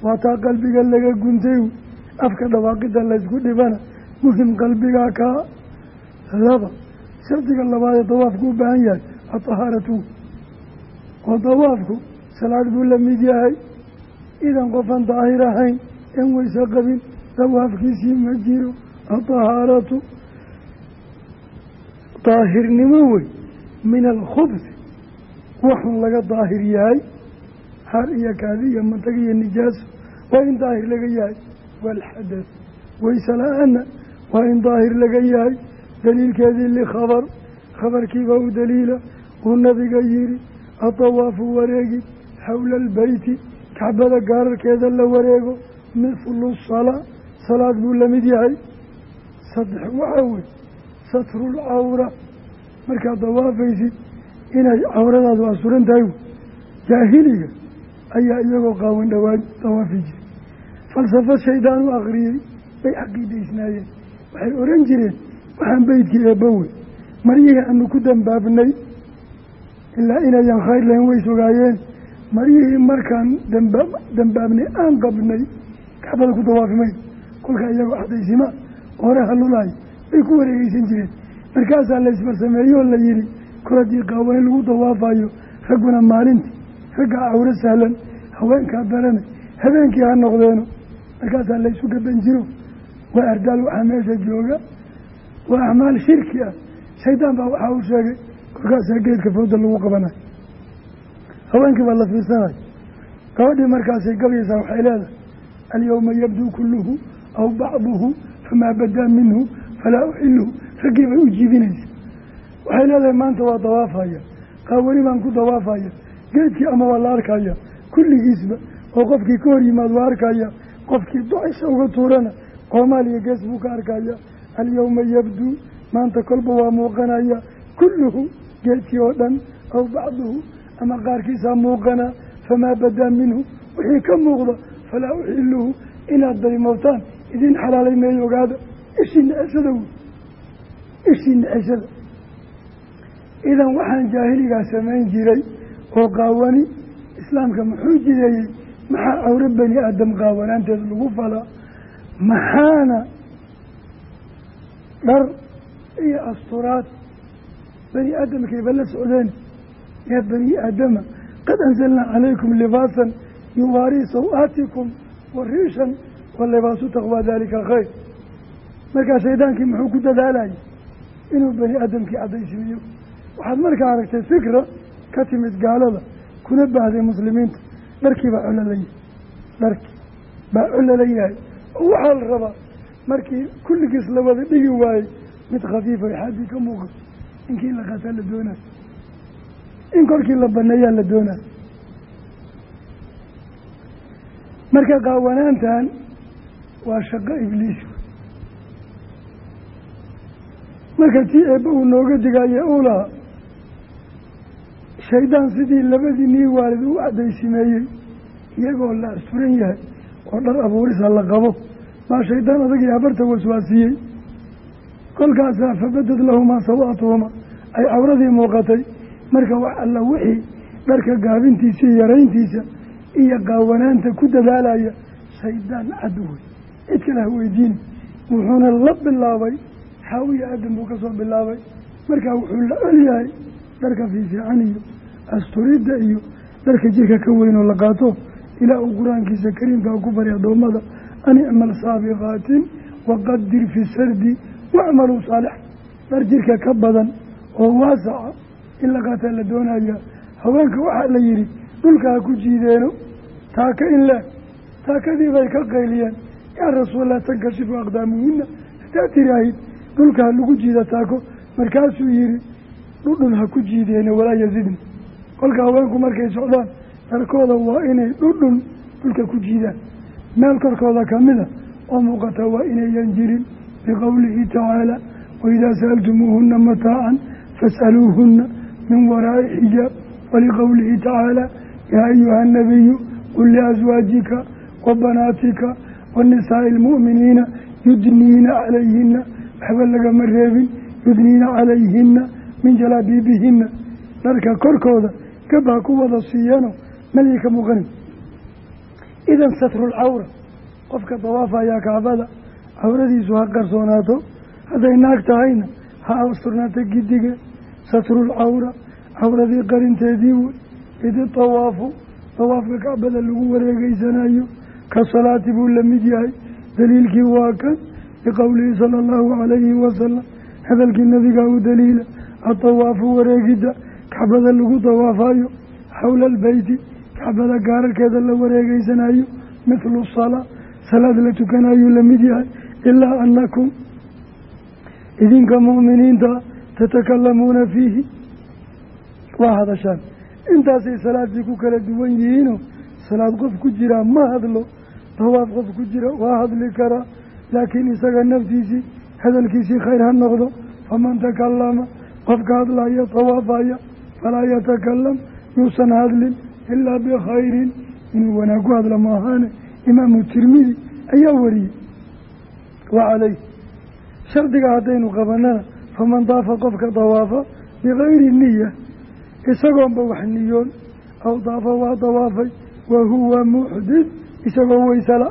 A: waa taa qalbiga laga guntay afka dhawaaqida laysku dhibana muhiim qalbigaa kaa laba shardiga labaadee dawaafku u baahan yahay atahaaratu oo dawaafku salaad buu la mid yahay idan qofan daahir ahayn en weyse qabin dawaafkiisii ma jiro atahaaratu daahirnimo wey min alkhubsi waxun laga daahir yahay har iyo kaadi iyo mantag iyo nijaaso waa in daahir laga yahay waalxadath wayse la'aana waa in daahir laga yahay daliilkeedii likhabar khabarkiiba u daliila uu nabiga yihi atawaafu wareegi xowla albeyti kacbada gaararkeeda la wareego mithlu salaa salaad buu la mid yahay. Saddex waxaa wey satrulcawra markaad dawaafaysid inay cawradaadu asuran tahay jaahiliga ayaa iyagoo qaawan dhowaan dawaafi jiray. Falsafo shaydaan u akhriyey bay caqiidaysnaayeen waxay oran jireen waxaan beydkii eebbawe maryihii aanu ku dambaabnay ilaa inayan khayr lahayn way sugaayeen maryihii markaan damba dambaabnay aan qabnay kacbada ku dawaafi mayno kolkaa iyagoo axdaysima hore halulaay bay ku wareegeysan jireen. Markaasaa la isfarsameeyoo la yihi kor haddii qaawan in lagu dawaafayo ragguna maalintii raggaa cawro sahlan haweenkaa darane habeenkii ha noqdeeno. Markaasaa la ysu gaban jiro. Waa ardaal waxaa meesha jooga. Waa acmaal shirki ah. Shaydaan baa waxaa u sheegay kolkaasaa geedka fooda lagu qabanayo. Haweenkii baa la fiirsanayo. Gabadhii markaasay gabaysaa waxay leedahay alyawma yabduu kulluhu aw bacduhu famaa badaa minhu falaa uxiluhu raggii bay u jiibinaysa waxay leedahay maanta waa dawaafaya qaawani baan ku dawaafaya geedkii ama waa la arkaya kulligiisba oo qofkii ka hor yimaad waa arkaya qofkii ducisha uga tuurana qoomaaliya gees buu ka arkaya alyawma yabduu maanta kolba waa muuqanaya kulluhu geedkii oo dhan aw bacduhu ama qaarkiisaa muuqana famaa badaa minhu wixii ka muuqda falaa uxiluhu inaad daymowtaan idin xalaalay meeyo ogaada ishii neceshada wey ishii neceshada idan waxaan jaahiligaa samayn jiray oo qaawani islaamka muxuu jideeyey maxaa cawro bani aadam qaawanaanteed lagu falaa maxaana dhar iyo asturaad bani aadamkayba la socdeen? Yaa bani aadama qad anzalnaa calaykum libaasan yuwaarii saw-aatikum wa riishan wa libaasu taqwaa daalika khayr markaa shaydaankii muxuu ku dadaalayay inuu bani aadamkii caddaysiiyo waxaad markaa aragtay fikra ka timid gaalada kuna baahday muslimiinta. Dharkii baa colo la yahay dharkii baa colo la yahay. Oo waxaa la rabaa markii kulligiis la wada dhigi waayey mid khafiifa xaadii ka muuqato inkii la qataa la doonayo in korkii la baneeyaa la doonayo marka waa shaqo ibliis. Marka tii eebba uu nooga digaye uu lahaa shaydaan sidii labadii nii waalid u caddaysimeeyey iyagoo la asturan yahay oo dhar abuurisa la qabo baa shaydaan adagii habarta waswaasiyey. Kolkaasaa fabadad lahumaa sawaatuhuma ay cawradii muuqatay. Marka wax alla wixii dharka gaabintiisa iyo yarayntiisa iyo qaawanaanta ku dadaalaya shaydaan cadu wey cid kale ha weydiini wuxuuna la bilaabay xaawiya aadan buu ka soo bilaabay. Markaa wuxuu la olyahay dharka fiifiican iyo asturidda iyo dharka jirka ka weyn oo la qaato. Ilaa uu qur'aankiisa kariimkaa ku bari addoommada an icmal saabiqaatin waqadir fi sardi wacmaluu saalix dhar jirka ka badan oo waasaca in la qaataa la doonaya haweenka waxaa la yidhi dhulka ha ku jiideeno taaka in leeg taakadii bay ka qayliyeen yaa rasuulallah tankashifu aqdaamuhina hadaa tiraahid dhulka ha lagu jiida taako markaasuu yihi dhudhun ha ku jiideeno walaa yazidna kolka haweenku markay socdaan dharkooda waa inay dhudhun dhulka ku jiidaan. Meel korkooda kamida oo muuqata waa inayan jirin biqowlihi tacaala waidaa sa'altumuuhuna mataacan fas'aluuhuna min waraa'i xijaab waliqowlihi tacaala yaa ayuha anabiyu qul liaswaajika wa banaatika wa nisaa'i almu'miniina yudniina calayhina waxba lagama reebin yudniina calayhina min jalaabiibihina dharka korkooda gabha ku wada siiyano malyi ka muuqanin idan satrulcawra qofka dawaafayaa kacbada cawradiisu ha qarsoonaato hadday naag tahayna ha asturnaato gidige satrulcawra cawradii qarinteedii wey idi tawaafu dawaafka kacbada lagu wareegeysanayo ka salaati buu la mid yahay. Daliilkii waa kan biqowlihi sala allahu calayhi wasalam hadalkii nabigaa u daliila adawaafu wareegidda kacbada lagu dawaafayo xowla albeyti kacbada gaararkeeda la wareegeysanayo mithlu salaa salaad la tukanayuu la mid yahay ilaa anakum idinka mu'miniinta tatakalamuuna fiihi. Waa hadashaan. Intaasay salaadii ku kala duwan yihiino salaad qof ku jiraa ma hadlo dawaaf qof ku jira waa hadli karaa laakiin isaga naftiisii hadalkiisii khayr ha noqdo. Faman takalama qofka hadlaya dawaafaya falaa yatakalam yuusan hadlin ilaa bikhayrin inuu wanaag ku hadla maahaane imaamu tirmidi ayaa wariyey. Wa caleyh. Shardiga haddaynu qabanana faman daafa qofka dawaafa bikayri niya isagoonba wax niyoon aw daafa waa dawaafay wa huwa muxdid isagoo weysala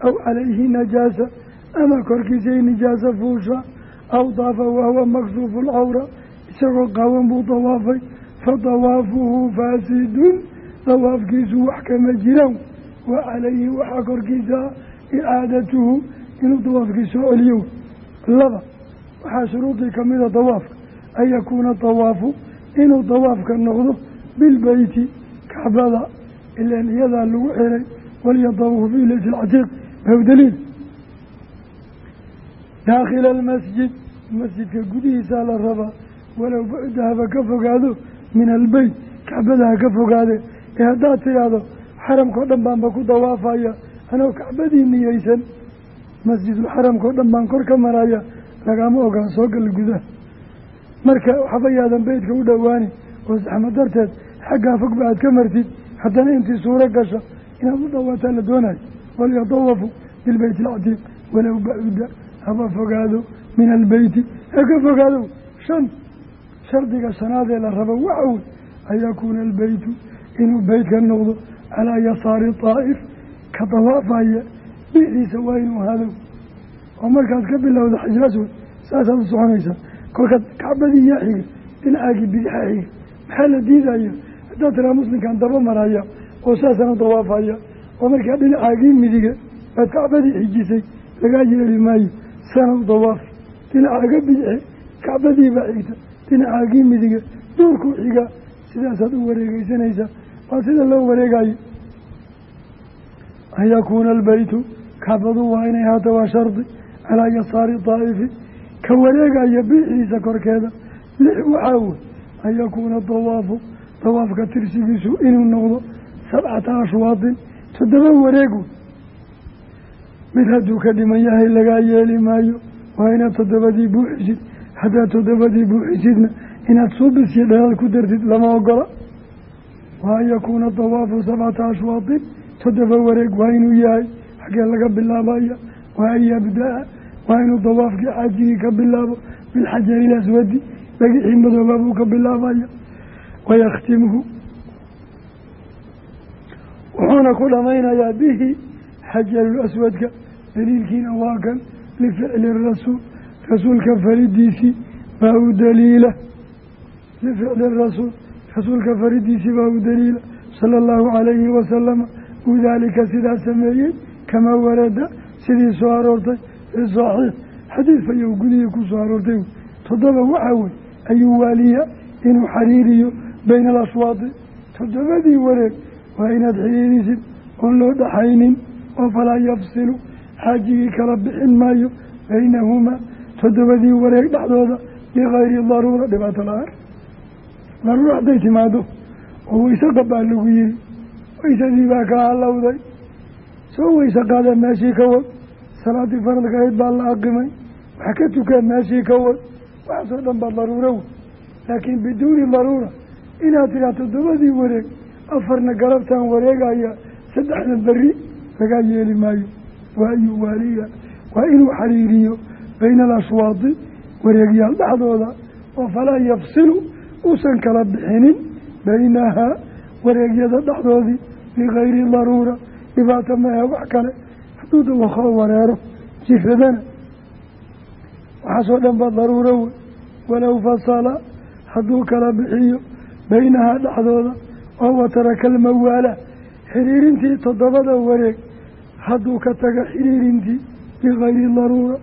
A: aw calayhi najaasa ama korkiisay nijaasa fuusha aw daafa wahuwa maksuufu lcawra isagoo qaawan buu dawaafay fa dawaafuhu faasidun dawaafkiisu wax kama jiraan wa calayhi waxaa korkiisa icaadatuhu inuu dawaafkii soo celiyo. Laba waxaa shuruudii kamida dawaafka an yakuuna dawaafu inuu dawaafka noqdo bilbeyti kacbada ilaan iyadaa lagu xiray walyadawafu fii leyti lcatiiq baw daliil daakhila almasjid masjidka gudihiisaa la rabaa walow bucda haba ka fogaado min albeyt kacbada ha ka fogaade ee haddaad tidhaahdo xaramkao dhan baanba ku dawaafaya anoo kacbadii niyeysan masjidulxaramkao dhan baan kor ka maraya lagama ogaan soo gal gudaha marka waxba yaadan beytka u dhowaani oo saxmad darteed xaggaa fogba aad ka martid haddana intii suuro gasha inaad u dhawaataa la doonayo walyatawafu bilbeyti alcatiiq walow bacuda haba fogaado min albeyti ha ka fogaado shan shardiga shanaadee la rabo waxa wey an yakuuna albeytu inuu beytka noqdo calaa yasaari daa'if ka dawaafaya bixiisa waa inuu hado oo markaad ka bilowda xajir aswad saasaad u soconaysaa kolkaad kacbadii yaa xiga dhinacaagii bidixa xiga maxaa la diidaya haddaad tiraa muslimkaan daba maraya oo saasana dawaafaya. Oo markaa dhinacaagii midiga baad kacbadii xijisay lagaa yeeli maayo sana u dawaafi dhinacaaga bidixe kacbadiibaa xigta. Dhinacaagii midiga duurkuu xigaa sidaasaad u wareegeysanaysaa waa sida loo wareegayo an yakuuna albeytu kacbadu waa inay haata waa shardi calaa yasaari daa'ifi. Ka wareegaya bixiisa korkeeda. Lix waxaa wey an yakuuna dawaafu. Dawaafka tirsigiisu inuu noqdo sabcata ashwaadin toddoba wareeg wey mid hadduu ka dhiman yahay lagaa yeeli maayo waa inaad toddobadii buuxisid haddaad toddobadii buuxisidna inaad suubis iyo dheeraad ku dartid lama ogola wa an yakuuna dawaafu sabcata ashwaadin toddoba wareeg waa inuu yahay xaggee laga bilaabaya waa an yabda-a waa inuu dawaafkii xaajigii ka bilaabo bilxajari ilaswadi dhagixii madooba buu ka bilaabaya wayakhtimhu wuxuuna ku dhamaynayaa bihi xajarulaswadka daliilkiina waa kan lificli rasuul rasuulka faridiisii baa u daliila. Lificli rasuul rasuulka faridiisii baa u daliila sala allahu calayhi wasalama uu daalika sidaa sameeyey kamaa warada sidii soo aroortay fii saxiix. Xadiid fayow gudihii ku soo aroortay. Toddoba waxaa wey ayuu waaliya inuu xariiriyo bayna alashwaadi toddobadii wareeg waa inaad xiriirisid oon loo dhaxaynin oo falaa yafsilu xaajigii kala bixin maayo baynahumaa toddobadii wareeg dhexdooda bikayri daruura dhibaato la'aan. Daruura hadday timaado oo weyse qabaa lagu yiri weysadii baa ka halowday soo weyse qaadee meeshii ka wad salaadii faradka ahayd baa la aqimay wax ka tukee meeshii ka wad waxaasoo dhan baa daruuro laakiin biduuni daruura inaad tiraa toddobadii wareeg afarna galabtaan wareegaya saddexna berri lagaa yeeli maayo. Waa ayuu waaliya waa inuu xariiriyo bayna alashwaadi wareegyaal dhexdooda oo falaa yafsilu uusan kala bixinin baynahaa wareegyada dhexdoodii bikayri daruura. Dhibaato maahe wax kale. Hadduu dawakoo wareero jiradana waxaasoo dhan ba daruuro wey walow fasala hadduu kala bixiyo baynahaa dhexdooda oo wataraka almawaala xiriirintii toddobada wareeg hadduu ka taga xiriirintii bikayri daruura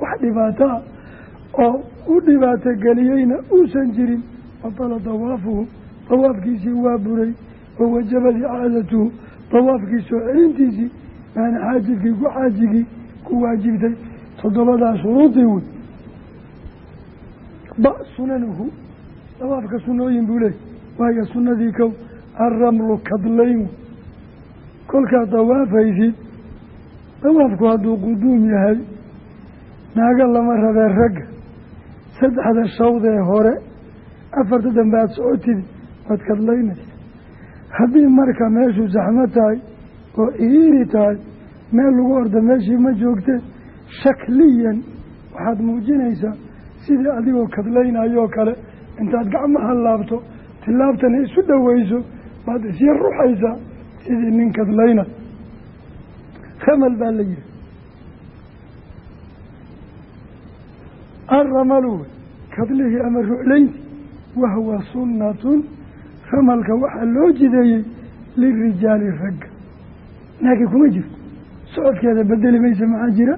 A: wax dhibaato ah oo u dhibaato geliyeyna uusan jirin batala dawaafuhu dawaafkiisii waa buray wa wajabad icaadatuhu dawaafkii soo celintiisii maana xaajibkii ku xaajigii ku waajibtay toddobadaa shuruudii wey ba sunanuhu dawaafka sunooyin buu leey waayo sunadii kow alramlu kadlayn kolkaad dawaafaysid dawaafku hadduu quduum yahay naaga lama rabee ragga saddexda shawdee hore afarta dambe aada socotid waad kadlaynaysa haddii marka meeshu saxmo tahay oo iriiri tahay meel lagu orda meeshii ma joogtee shakliyan waxaad muujinaysaa sidii adigoo kadlaynayoo kale intaad gacmaha laabto tilaabtana isu dhoweyso baad isya ruxaysaa sidii nin kadlayna. Ramal baa la yihi alramalu kadlihii ama ruclaynti wahwa sunnatun. Ramalka waxaa loo jideeyey lirijaali ragga laakiin kuma jirto. Socodkeeda bedeli maysa maxaa jira?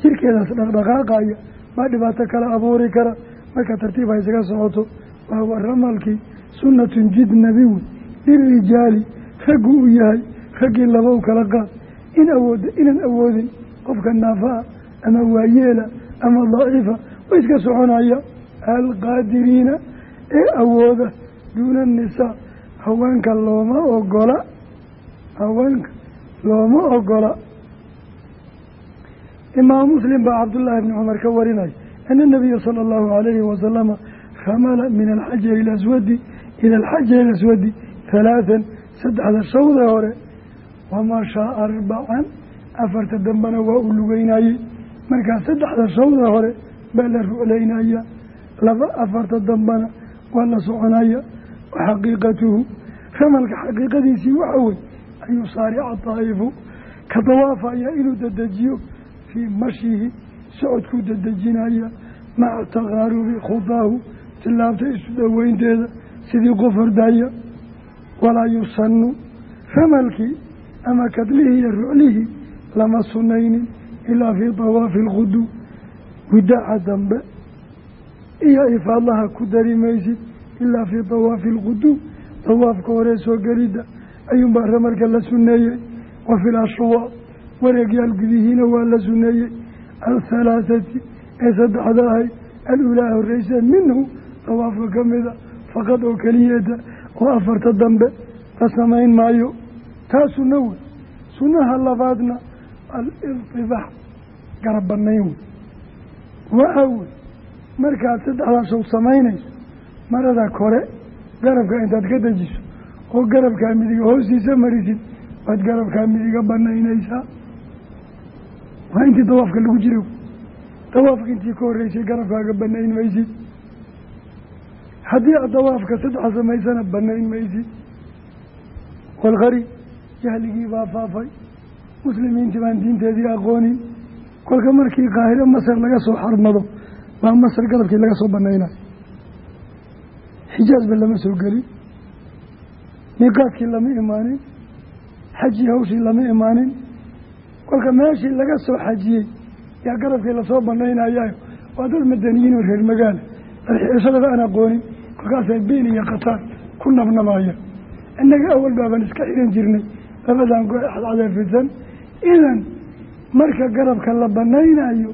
A: Jirkeedaas dhaqdhaqaaqaya baa dhibaato kala abuuri kara. Marka tartiib ha isaga socoto wahwa ramalkii sunnatun jid nabi wey lirijaali raggu uu yahay raggii laba u kala qaad. In awooda inaan awoodin qofka naafa-a ama waayeela ama daciifa way iska soconaya. Alqaadiriina ee awooda duuna annisaa haweenka looma ogola haweenka looma ogola. Imaamu muslim baa cabdullaahi bni cumar ka warinaya ana nabiya sala allahu alayhi wasalama ramala min alxajari ilaswadi ila alxajari ilaswadi halaathan saddexda shawda hore wamashaa arbacan afarta dambena waa u lugeynayey markaa saddexda shawda hore baa la ruclaynaya laba afarta dambena waa la soconaya wa xaqiiqatuhu ramalka xaqiiqadiisii waxa wey an yusaarica daa'ifu ka dawaafaya inuu dedejiyo fii mashyihi socodkuu dedejinaya maca takaarubi khudaahu tilaabta isu dhoweynteeda sidii qof ordaya walaa yusanu ramalkii ama kadlihii iyo ruclihii lama sunaynin ilaa fii dawaafi alqudu widaaca dambe iyo ifaadlaha ku dari maysid ilaa fii dawaafi alquduum dawaafka hore soo gelidda ayuunbaa ramalka la suneeyey wa fi lashwaaq wareegyaal gudihiina waa la suneeyey alhalaathati ee saddexda ahay alulaa minhu dawaafka ka faqad oo keliyeeda oo afarta dambe la samayn maayo. Taa sunno wey. Sunnaha labaadna aliltibaax garab banayn wey. Waxa wey. Markaad saddexdaas sow samaynayso marada kore garabka intaad ka dejiso oo garabkaa midiga hoostiisa marisid waad garabkaa midiga banaynaysaa waa intii dawaafka lagu jira dawaafka intii ka horreysay garabkaaga banayn maysid haddii aad dawaafka saddexa samaysana banayn maysid. Walqari jahligii baa faafay. Muslimiintii baan diinteedii aqoonin. Kolka markii qaahiro masar laga soo xarmado baa masar garabkii laga soo banaynayo xijaazba lama soo gelin. Miiqaadkii lama imaanin. Xajii hawshii lama imaanin. Kolka meeshii laga soo xajiyey yaa garabkii la soo banaynayayo waa dad madaniyiin oo reer magaala dalxiishadaba aan aqoonin kolkaasay been iyo khataan ku nabnamaya innaga awal baaban iska xiran jirnay. Labadan go axdadeefisan idan marka garabka la banaynayo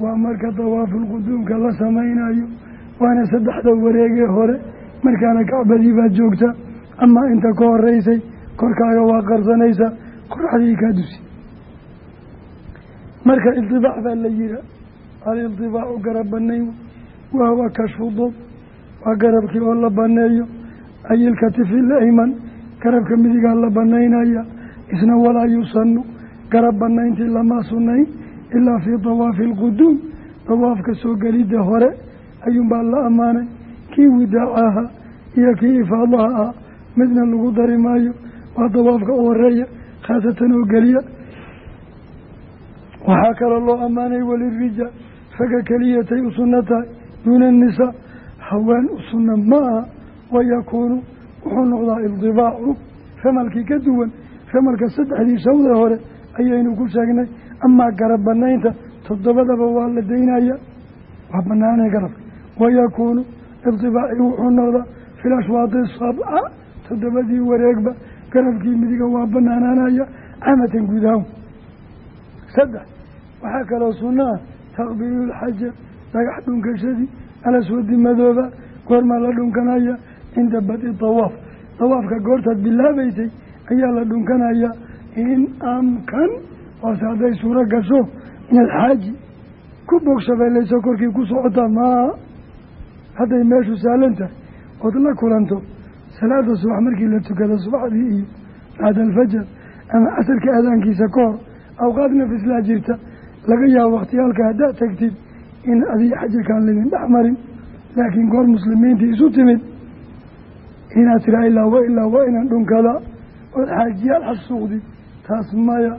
A: waa marka dawaafulquduumka la samaynayo waana saddexda wareegee hore. Markaana kacbadii baad joogta. Amaa inta ka horeysay korkaaga waa qarsanaysa qoraxdii kaa dusi. Marka iltibaac baa la yihaa aliltibaacu garab banayn wahuwa kashfu dub waa garabkii oo la baneeyo. Ayilkatifi layman garabka midigaa la banaynaya isna walaa yusanu garab banayntii lama sunayn ilaa fii dawaafi alquduum dawaafka soo gelidda hore. Ayuunbaa la ammaanay. Kii widaacaha iyo kii ifaadaha ah. Midna lagu dari maayo. Waa dawaafka u horreeya khaasatan oo geliya. Waxaa kaloo loo ammaanay walirijaal ragga keliyatay u sunno tahay duuna annisaa haween sunna ma aha wayakuunu wuxuu noqdaa idibaacu ramalkii ka duwan ramalka saddexdii shawda hore ayaynu ku sheegnay amaa garab banaynta toddobadaba waa la daynaya waa banaanay garabka wayakuunu ibtibaaci wuxuu noqdaa fi lashwaadi sabca toddobadii wareegba garabkii midiga waa banaanaanaya camatan guud ahaan saddex waxaa kaloo sunnaah taqbiilu lxajar dhagax dhunkashadii alaswadi madooba goormaa la dhunkanaya? Cinda badi dawaaf dawaafka goortaad bilaabaysay ayaa la dhunkanaya. In amkan waase hadday suuro gasho inaad xaaji. Ku bogshabeelayso korkii ku socotaa maa hadday meeshu saalan tahay. Ood la kulanto. Salaada subax markii la tukado subaxdii iyo bacda alfajar ama casarka aadaankiisa ka hor awqaad nafislaa jirta. Laga yaabo wakhtiyaalka haddaad tagtid in adiga xajarkaan lidin dhex marin laakiin goor muslimiintii isu timid inaad tiraa ilaa wa ilaa waa inaan dhunkada ood xaajiyaal xasuuqdid taas maya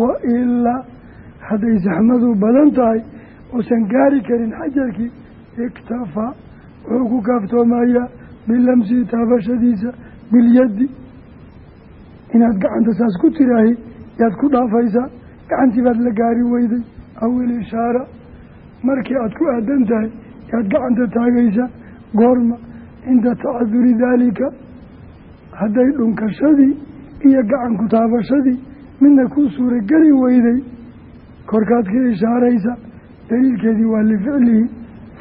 A: wa ilaa hadday saxmadu badan tahay uusan gaari karin xajarkii iktafaa wuxuu ku kaaftoomayaa bilamsii taabashadiisa bilyaddi. Inaad gacanta saas ku tiraahi yaad ku dhaafaysaa gacantii baad la gaari weyday awil ishaara markii aad ku aadan tahay yaad gacanta taagaysaa goorma cinda tacaduri daalika hadday dhunkashadii iyo gacanku taabashadii midna kuu suurageli weyday. Korkaad ka ishaaraysa daliilkeedii waa lificlihi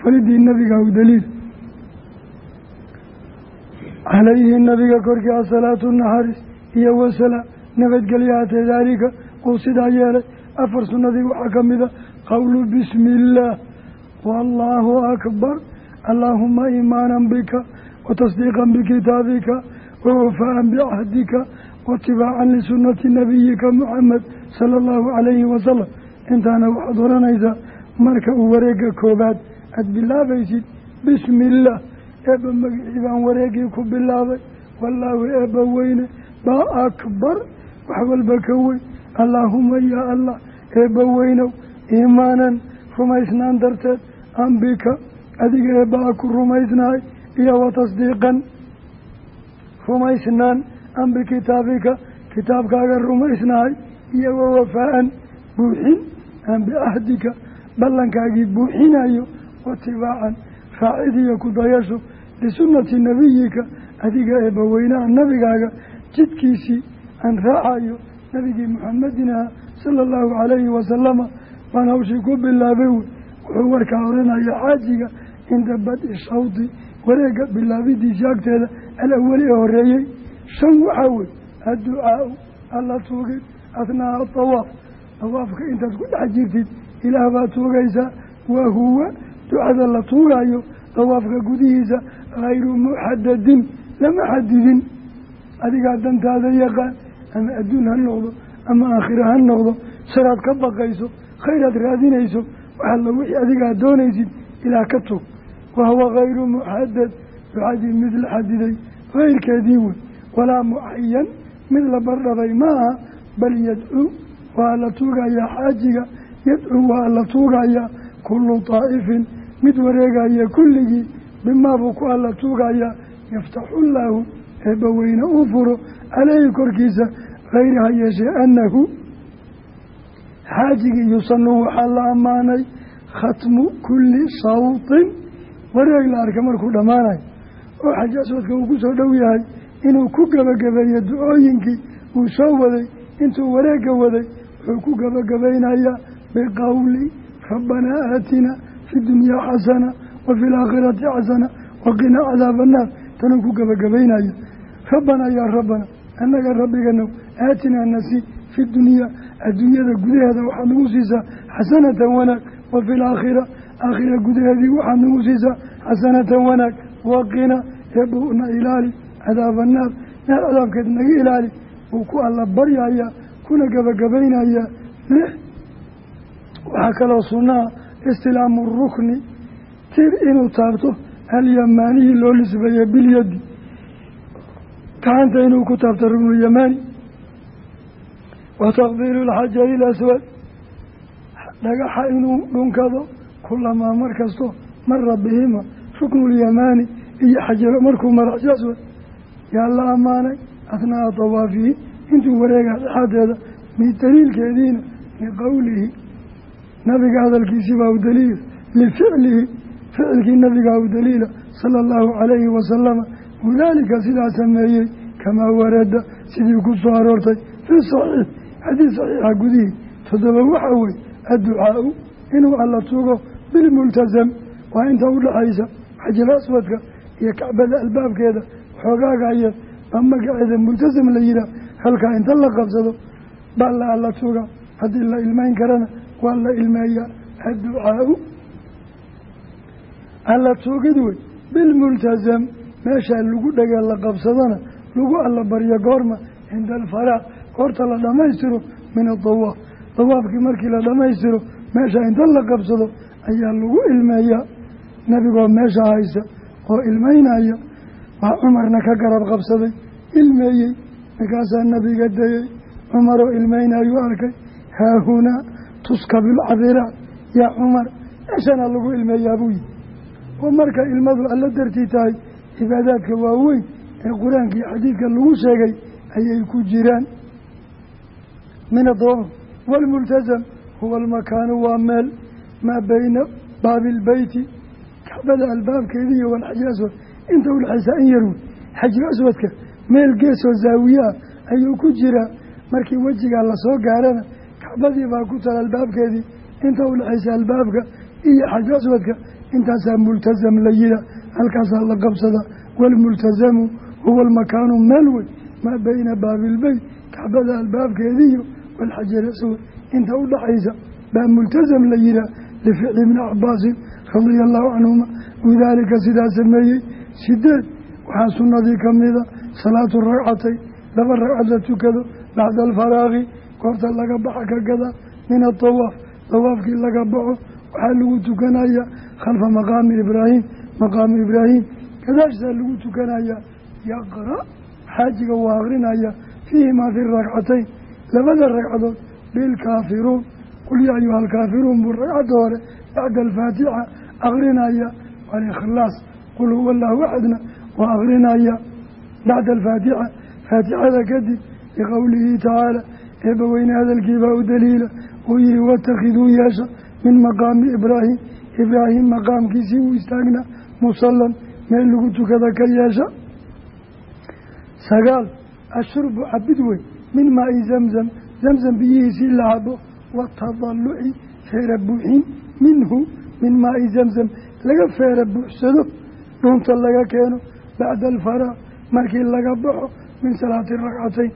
A: falidii nabiga u daliil. Calayhi nabiga korkii asalaatu naxaris iyo wasala nabadgelyahatee daalika uu sidaa yeelay afar sunnadii waxaa ka mida qowlu bismi illaah wallaahu akbar allaahuma iimaanan bika watasdiiqan bikitaabika wawafaan bicahdika waatibaacan lisunati nabiyika muxamed sala allahu calayhi wasalam intaana waxaad oranaysaa marka uu wareega koobaad aada bilaabaysid bismi illaah eebba magicii baan wareegii ku bilaabay wallaahu eebba weyne baa akbar wax walba ka weyn allaahuma yaa allah eebba weynow iimaanan rumaysnaan darteed ambika adiga eebbaa ku rumaysnahay iyo wa tasdiiqan. Rumaysnaan an bikitaabika kitaabkaaga rumaysnahay iyo wa wafaa-an buuxin aan bicahdika ballankaagii buuxinayo watibaacan raacidiyo ku dayasho lisunnati nabiyika adiga eebbaweynaha nabigaaga jidkiisii aan raacayo nabigii muxamedinaha sala allahu calayhi wasalama baan hawshii ku bilaabay wey wuxuu warkaa oranaya xaajiga cinda badi shawdi wareega bilaabidiisii agteeda alawali ee horeeyey shan waxaa wey adducaau alla tuugid athnaa'a dawaaf dawaafka intaad ku dhex jirtid ilaah baad tuugaysaa wa huwa ducada la tuugayo dawaafka gudihiisa hayru muxadadin lama xadidin adigaa dantaada yaqaan ama adduun ha noqdo ama aakhira ha noqdo sharaad ka baqayso khayraad raadinayso waxalla wixii adigaa doonaysid ilaah ka tug wahuwa hayru muxadad ducadii mid la xadiday hayrkeedii wey walaa mucayan mid la bardhabay maaha bal yadcuu waa la tuugayaa xaajiga yadcuu waa la tuugayaa kullu daa'ifin mid wareegaya kulligii bimaabuu ku alla tuugayaa yaftaxu llaahu eebbaweyne uu furo caleyhi korkiisa hayri ha yeeshee annahu xaajigii yusanu waxaa la ammaanay khatmu kulli sawtin wareeg la arka markuu dhammaanayo oo xaj aswadka uu ku soo dhow yahay inuu ku gebagabeeyo ducooyinkii uu soo waday intuu wareegga waday wuxuu ku gebagabaynayaa biqowli rabbanaa aatina fi dunyaa xasana wa fi laakhirati xasana waqinaa cadaaba annaar tanuu ku gebagabaynaya rabbanaa yaa rabbana annaga rabbiganow aatinaa nasi fi dunyaa adduunyada gudaheeda waxaad nagu siisaa xasanatan wanaag wa fi laakhira aakhira gudaheedii waxaad nagu siisaa xasanatan wanaag waqina eebuna ilaali cadaaba annaar naar cadaabkeed naga ilaali wuu ku alla baryayaa kuna gebagabaynayaa lix waxaa kaloo sunnaha istilaamu rukni tir inuu taabto alyamaanihii loo nisbeeye bilyadi gacanta inuu ku taabto ruknulyamaani wa taqbiilu lxajari ilaswad dhagaxa inuu dhunkado kulamaa mar kasto mara bihima ruknulyamaani iyo xajaro markuu maraxsi aswad yaa la ammaanay athnaa'a dawaafihi intuu wareega dhexaadeeda mid daliilkeediina liqowlihi nabiga hadalkiisii baa u daliil lificlihi ficilkii nabiga u daliila sala allahu calayhi wasalama wadaalika sidaa sameeyey kamaa warada sidii ku soo aroortay fii saxiix xadiid saxiixa gudihii toddoba waxaa wey adducaau inuu alla tugo bilmultasam waa inta udhaxaysa xajal aswadka iyo kacbada albaabkeeda waxoogaagaya baa magaceeda multasam la yihaah halkaa inta la qabsado baa la alla tuga haddii la ilmayn karana waa la ilmeeyaa adducaau alla tuugid wey bilmultasam meeshaa lagu dhegee la qabsadana lagu alla baryo goorma cinda alfaraaq goorta la dhammaystiro min adawaaf dawaafkii markii la dhammaystiro meesha inta la qabsado ayaa lagu ilmeeyaa. Nebigoo meesha haysa oo ilmeynaya. Waa cumarna ka garab qabsaday ilmeeyey. Markaasaa nabiga dayey cumaroo ilmeynayuu arkay haahunaa tuskabilcadiraat yaa cumar. Meeshana lagu ilmeeyaa buu yihi oo marka ilmadu alla dartii tahay cibaadaadka waaweyn ee qur'aanka xadiidka lagu sheegay ayay ku jiraan min adawaf waalmultasam huwa almakaanu waa meel maa beyna baabi ilbeyti kacbada albaabkeeda iyo walxajir aswad inta udhexaysaa in yarwey xajir aswadka meel geesoo zaawiye ah ayuu ku jiraa markii wejigaa la soo gaarana kacbadii baa ku tala albaabkeedii inta udhexaysa albaabka iyo xajir aswadka intaasaa multasam la yihaa halkaasaa la qabsada waalmultasamu huwa almakaanu meel wey maa beyna baabilbeyt kacbada albaabkeediiyo walxajir aswad inta udhaxaysa baa multasam la yihaa lificli ibni cabaasin radia allahu canhuma wadaalika sidaa sameeyey sideed waxaa sunnadii ka mida salaatu ragcatay laba ragcad la tukado bacda alfaraaqi goorta laga baxa ka gada min atawaaf dawaafkii laga baxo waxaa lagu tukanayaa khalfa maqaami ibraahim maqaamu ibraahim gadaashisaa lagu tukanayaa yaqra xaajiga waa akrinaya fiihimaa fi ragcatayn labada ragcadood bilkaafiruun qul yaa ayuha alkaafiruun buu ragcadda hore bacda alfaatixa akrinaya walikhlaas qul huwa allahu axadna waa akrinaya bacda alfaatixa. Faatixada kadib biqowlihi tacaala eebbaweyne hadalkiibaa u daliila. Uu yihi watakhiduu yeesha min maqaami ibraahim. Ibraahim maqaamkiisii uu istaagnaa musallan meel lagu tukada ka yeesha. Sagaal ashurbu cabid weyn min maai zamzam zamzam biyihiisii la cabo watadaluci feera buuxin minhu min maai zamzam laga feera buuxsado dhuunta laga keeno bacda alfaraaq markii laga baxo min salaati ragcatayn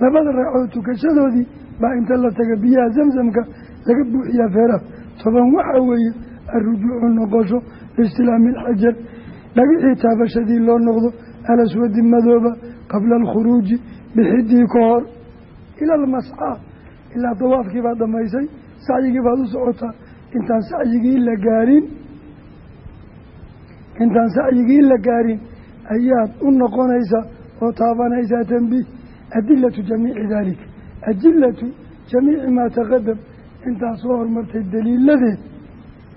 A: labada ragcood tukashadoodii baa inta la taga biyaha zamzamka laga buuxiyaa feeraha toban waxaa weeye alrujuucu noqosho liistilaami alxajar dhagixii taabashadii loo noqdo alaswadi madooba qabla alkhuruuji bixidii ka hor ila almascaa ilaa dawaafkii baad dhamaysay sacyigii baad u socotaa intaan sacyigii la gaarin intaan sacyigii la gaarin ayaad u noqonaysaa oo taabanaysaa tanbiih adilatu jamiici daalika adilatu jamiici maa taqadam intaa soo hormartay daliiladeed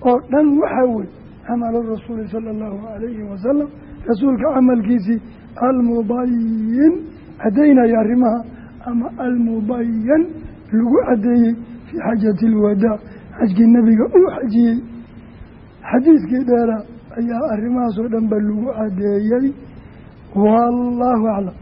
A: oo dhan waxaa wey camalu rasuuli sala allahu calayhi wasalam rasuulka camalkiisii almubayin caddaynaya arrimaha ama almubayan lagu caddeeyey fii xajati alwadaac xajkii nebiga uu xajiyey. Xadiidkii dheeraa ayaa arrimahaasoo dhan ba lagu caddeeyey wallaahu aclam